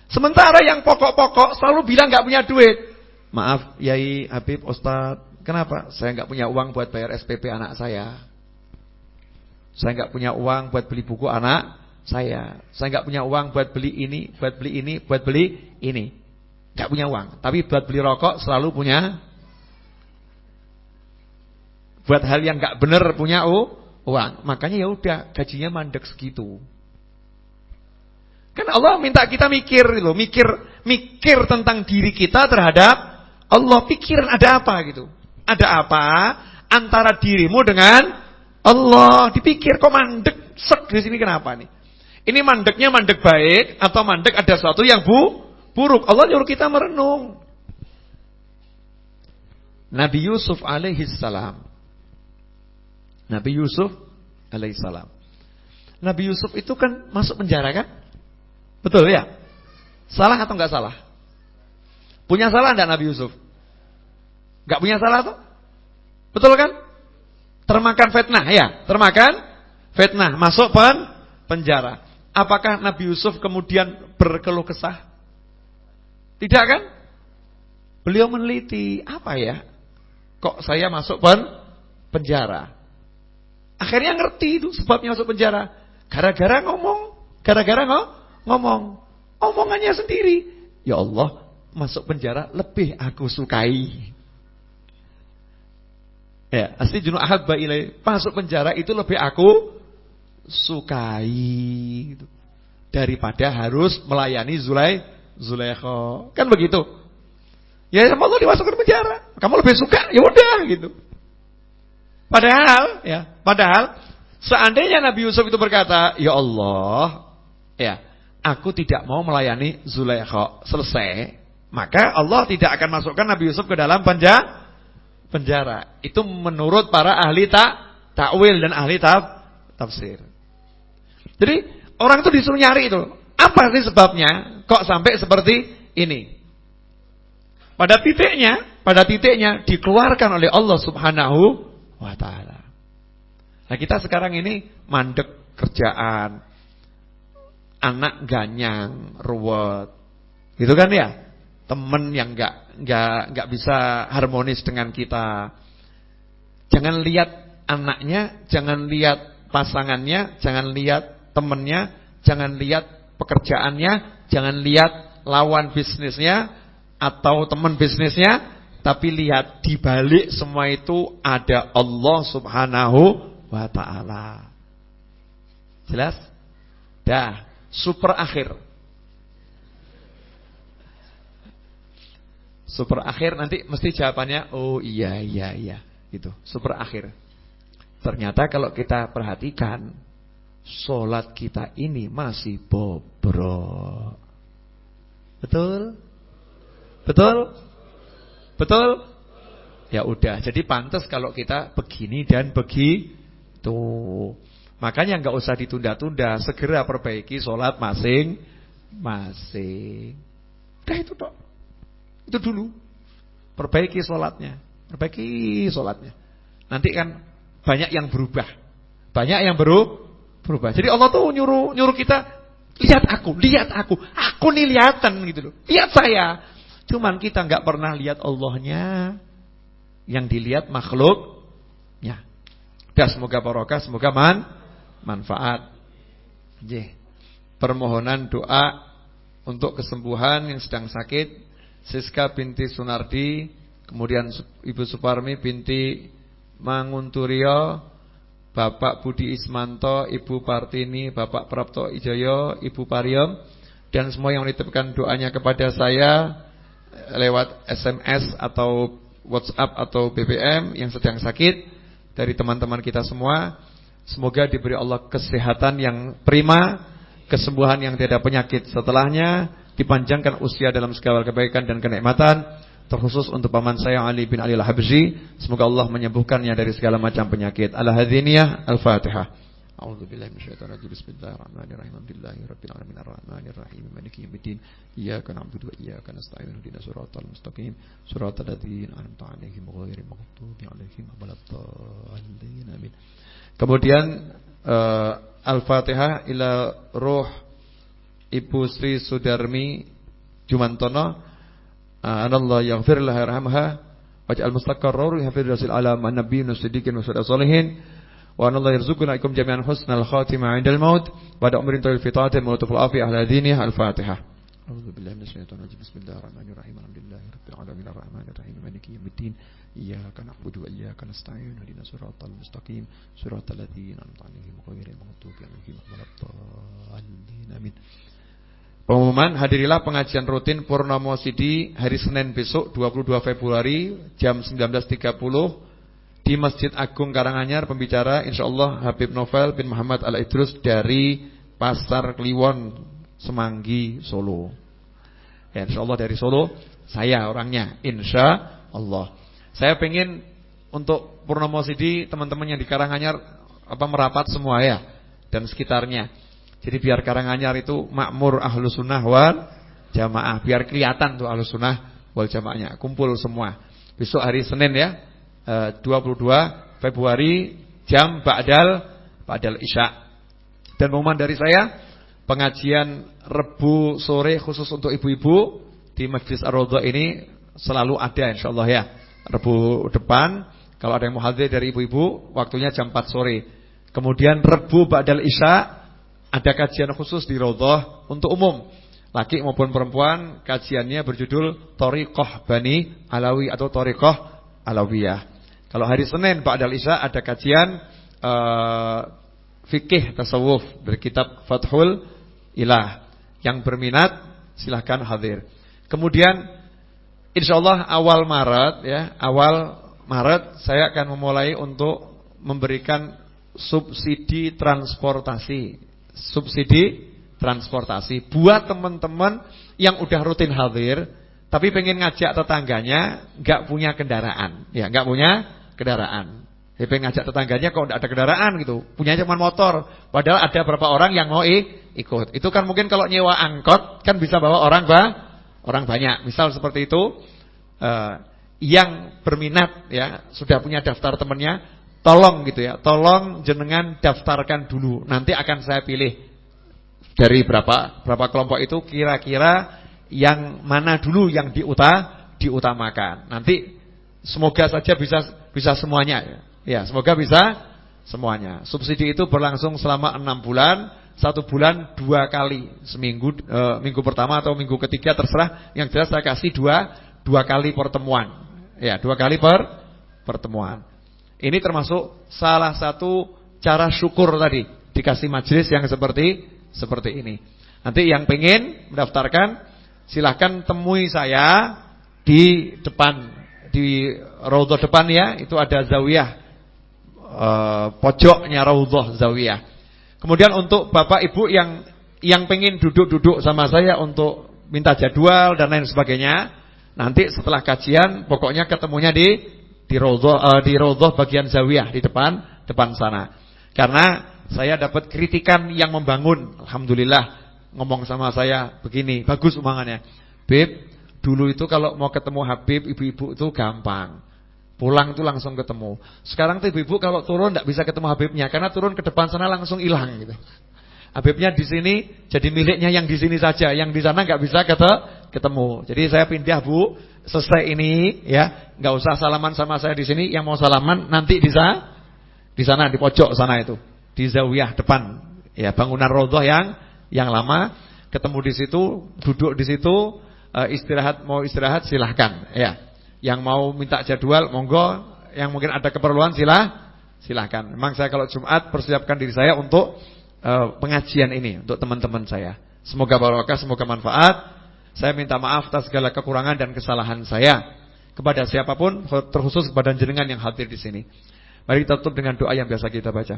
Speaker 2: Sementara yang pokok-pokok selalu bilang nggak punya duit. Maaf, Yai, Habib, Ustadz, Kenapa? Saya nggak punya uang buat bayar SPP anak saya. Saya nggak punya uang buat beli buku anak saya. Saya nggak punya uang buat beli ini, buat beli ini, buat beli ini. Nggak punya uang. Tapi buat beli rokok selalu punya. Buat hal yang nggak benar punya uang. Makanya ya udah gajinya mandek segitu. Kan Allah minta kita mikir loh, mikir mikir tentang diri kita terhadap Allah. Pikiran ada apa gitu. Ada apa antara dirimu dengan Allah? Dipikir kok mandek sek di sini kenapa nih? Ini mandeknya mandek baik atau mandek ada sesuatu yang bu buruk. Allah nyuruh kita merenung. Nabi Yusuf alaihi salam. Nabi Yusuf alaihi salam. Nabi Yusuf itu kan masuk penjara kan? Betul ya? Salah atau enggak salah? Punya salah enggak Nabi Yusuf? Enggak punya salah tuh? Betul kan? Termakan fitnah ya, termakan fitnah, masuk pen penjara. Apakah Nabi Yusuf kemudian berkeluh kesah? Tidak kan? Beliau meneliti, apa ya? Kok saya masuk pen penjara? Akhirnya ngerti itu sebabnya masuk penjara. Gara-gara ngomong, gara-gara ngomong. Omongannya sendiri. Ya Allah, masuk penjara lebih aku sukai. Ya, asli junuk ahabba ilai. Masuk penjara itu lebih aku sukai gitu. daripada harus melayani Zulai Zulaikha. Kan begitu. Ya sama Allah dimasukkan penjara. Kamu lebih suka, ya udah gitu. Padahal ya, padahal seandainya Nabi Yusuf itu berkata, "Ya Allah, ya, aku tidak mau melayani Zulaikha." Selesai, maka Allah tidak akan masukkan Nabi Yusuf ke dalam penjara penjara. Itu menurut para ahli tak takwil dan ahli tab, tafsir. Jadi orang itu disuruh nyari itu. Apa sih sebabnya kok sampai seperti ini? Pada titiknya, pada titiknya dikeluarkan oleh Allah Subhanahu wa taala. Nah, kita sekarang ini mandek kerjaan. Anak ganyang, ruwet. Gitu kan ya? teman yang nggak nggak nggak bisa harmonis dengan kita. Jangan lihat anaknya, jangan lihat pasangannya, jangan lihat temannya, jangan lihat pekerjaannya, jangan lihat lawan bisnisnya atau teman bisnisnya, tapi lihat di balik semua itu ada Allah Subhanahu wa taala. Jelas? Dah, super akhir. Super akhir nanti mesti jawabannya oh iya iya iya gitu. Super akhir. Ternyata kalau kita perhatikan Sholat kita ini masih bobrok Betul? Betul? Betul? Ya udah, jadi pantas kalau kita begini dan begitu. Makanya nggak usah ditunda-tunda, segera perbaiki sholat masing-masing. Udah itu dok. Itu dulu. Perbaiki sholatnya. Perbaiki sholatnya. Nanti kan banyak yang berubah. Banyak yang baru berubah. Jadi Allah tuh nyuruh nyuruh kita lihat aku, lihat aku. Aku nih lihatan gitu loh. Lihat saya. Cuman kita nggak pernah lihat Allahnya. Yang dilihat makhluknya. Dan semoga barokah, semoga man manfaat. Jeh. Permohonan doa untuk kesembuhan yang sedang sakit Siska binti Sunardi, kemudian Ibu Suparmi binti Mangunturio, Bapak Budi Ismanto, Ibu Partini, Bapak Prapto Ijoyo, Ibu Pariom, dan semua yang menitipkan doanya kepada saya lewat SMS atau WhatsApp atau BBM yang sedang sakit dari teman-teman kita semua. Semoga diberi Allah kesehatan yang prima, kesembuhan yang tidak penyakit setelahnya dipanjangkan usia dalam segala kebaikan dan kenikmatan terkhusus untuk paman saya Ali bin Ali Al-Habsyi semoga Allah menyembuhkannya dari segala macam penyakit. Al-Hadiniyah Al-Fatihah A'udzu billahi amin. Kemudian uh, Al-Fatihah ila ruh Ibu Sri Sudarmi Jumantono. Anallah yaghfir laha yarhamha. Waj'al mustaqarrar fi rasul alam an-nabiyyin siddiqin wa salihin wa anallah yarzuquna ikum jami'an husnal khatimah 'indal maut wa da'umrin tawil fitatin wa lutful afi ahla dinihi al-Fatihah أعوذ بالله من الشيطان الرجيم بسم الله الرحمن الرحيم الحمد لله رب العالمين الرحمن الرحيم مالك يوم الدين إياك نعبد وإياك نستعين اهدنا الصراط المستقيم صراط الذين أنعمت عليهم غير المغضوب عليهم ولا الضالين آمين Pengumuman hadirilah pengajian rutin Purnomo Sidi hari Senin besok 22 Februari jam 19.30 di Masjid Agung Karanganyar pembicara insyaallah Habib Novel bin Muhammad Al Idrus dari Pasar Kliwon, Semanggi, Solo. Ya, insya Allah dari Solo saya orangnya, insya Allah. Saya pengen untuk Purnomo Sidi teman-teman yang di Karanganyar apa merapat semua ya dan sekitarnya. Jadi biar Karanganyar itu makmur ahlu sunnah wal jamaah, biar kelihatan tuh ahlu sunnah wal jamaahnya, kumpul semua. Besok hari Senin ya, 22 eh, Februari jam Ba'dal Ba'dal Isya. Dan pengumuman dari saya pengajian Rebu sore khusus untuk ibu-ibu di Majlis Ar-Raudhah ini selalu ada insyaallah ya. Rebu depan kalau ada yang mau hadir dari ibu-ibu waktunya jam 4 sore. Kemudian Rebu Ba'dal Isya ada kajian khusus di Raudhah untuk umum. Laki maupun perempuan kajiannya berjudul Thariqah Bani Alawi atau Thariqah Alawiyah. Kalau hari Senin Ba'dal Isya ada kajian uh, fikih tasawuf dari kitab Fathul Ilah. Yang berminat silahkan hadir. Kemudian insyaallah awal Maret ya, awal Maret saya akan memulai untuk memberikan subsidi transportasi. Subsidi transportasi buat teman-teman yang udah rutin hadir tapi pengen ngajak tetangganya nggak punya kendaraan. Ya, nggak punya kendaraan. Dia pengen ngajak tetangganya kok tidak ada kendaraan gitu. Punya cuma motor. Padahal ada berapa orang yang mau ikut. Itu kan mungkin kalau nyewa angkot kan bisa bawa orang ba orang banyak. Misal seperti itu. Uh, yang berminat ya sudah punya daftar temannya, tolong gitu ya. Tolong jenengan daftarkan dulu. Nanti akan saya pilih dari berapa berapa kelompok itu kira-kira yang mana dulu yang diuta diutamakan. Nanti semoga saja bisa bisa semuanya ya. Semoga bisa semuanya. Subsidi itu berlangsung selama enam bulan, satu bulan dua kali seminggu, e, minggu pertama atau minggu ketiga terserah. Yang jelas saya kasih dua dua kali pertemuan. Ya, dua kali per pertemuan. Ini termasuk salah satu cara syukur tadi dikasih majelis yang seperti seperti ini. Nanti yang pengen mendaftarkan silahkan temui saya di depan di raudhah depan ya, itu ada zawiyah uh, pojoknya Raudhah Zawiyah. Kemudian untuk Bapak Ibu yang yang pengen duduk-duduk sama saya untuk minta jadwal dan lain sebagainya, nanti setelah kajian pokoknya ketemunya di di Raudhah uh, di Raudhah bagian Zawiyah di depan depan sana. Karena saya dapat kritikan yang membangun, alhamdulillah ngomong sama saya begini, bagus umangannya. Beb, dulu itu kalau mau ketemu Habib ibu-ibu itu gampang. Pulang itu langsung ketemu. Sekarang tuh ibu-ibu kalau turun tidak bisa ketemu Habibnya karena turun ke depan sana langsung hilang gitu. Habibnya di sini jadi miliknya yang di sini saja, yang di sana nggak bisa ketemu. Jadi saya pindah Bu, selesai ini ya, nggak usah salaman sama saya di sini. Yang mau salaman nanti bisa di sana di pojok sana itu, di zawiyah depan. Ya, bangunan rodoh yang yang lama ketemu di situ, duduk di situ, eh, istirahat mau istirahat silahkan ya. Yang mau minta jadwal monggo, yang mungkin ada keperluan silah silahkan. Memang saya kalau Jumat persiapkan diri saya untuk uh, pengajian ini untuk teman-teman saya. Semoga barokah, semoga manfaat. Saya minta maaf atas segala kekurangan dan kesalahan saya kepada siapa pun, terkhusus kepada jenengan yang hadir di sini. Mari kita tutup dengan doa yang biasa kita baca.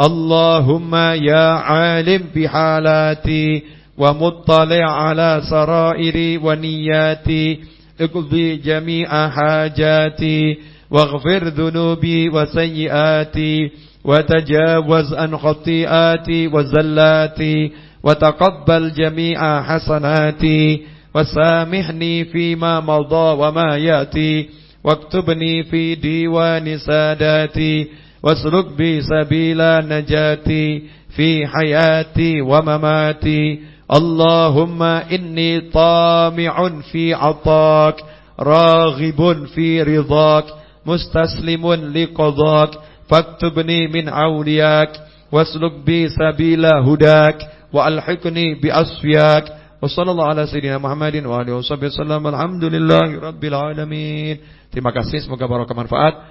Speaker 2: اللهم يا عالم بحالاتي ومطلع على سرائري ونياتي اقضي جميع حاجاتي واغفر ذنوبي وسيئاتي وتجاوز عن خطيئاتي وزلاتي وتقبل جميع حسناتي وسامحني فيما مضى وما يأتي واكتبني في ديوان ساداتي واسلك بي سبيل نجاتي في حياتي ومماتي اللهم إني طامع في عطاك راغب في رضاك مستسلم لقضاك فاكتبني من عولياك واسلك بي سبيل هداك وألحقني بأصفياك Wassallallahu ala sayyidina Muhammadin wa alihi wasallam. Alhamdulillahi rabbil alamin. Terima kasih semoga barokah manfaat.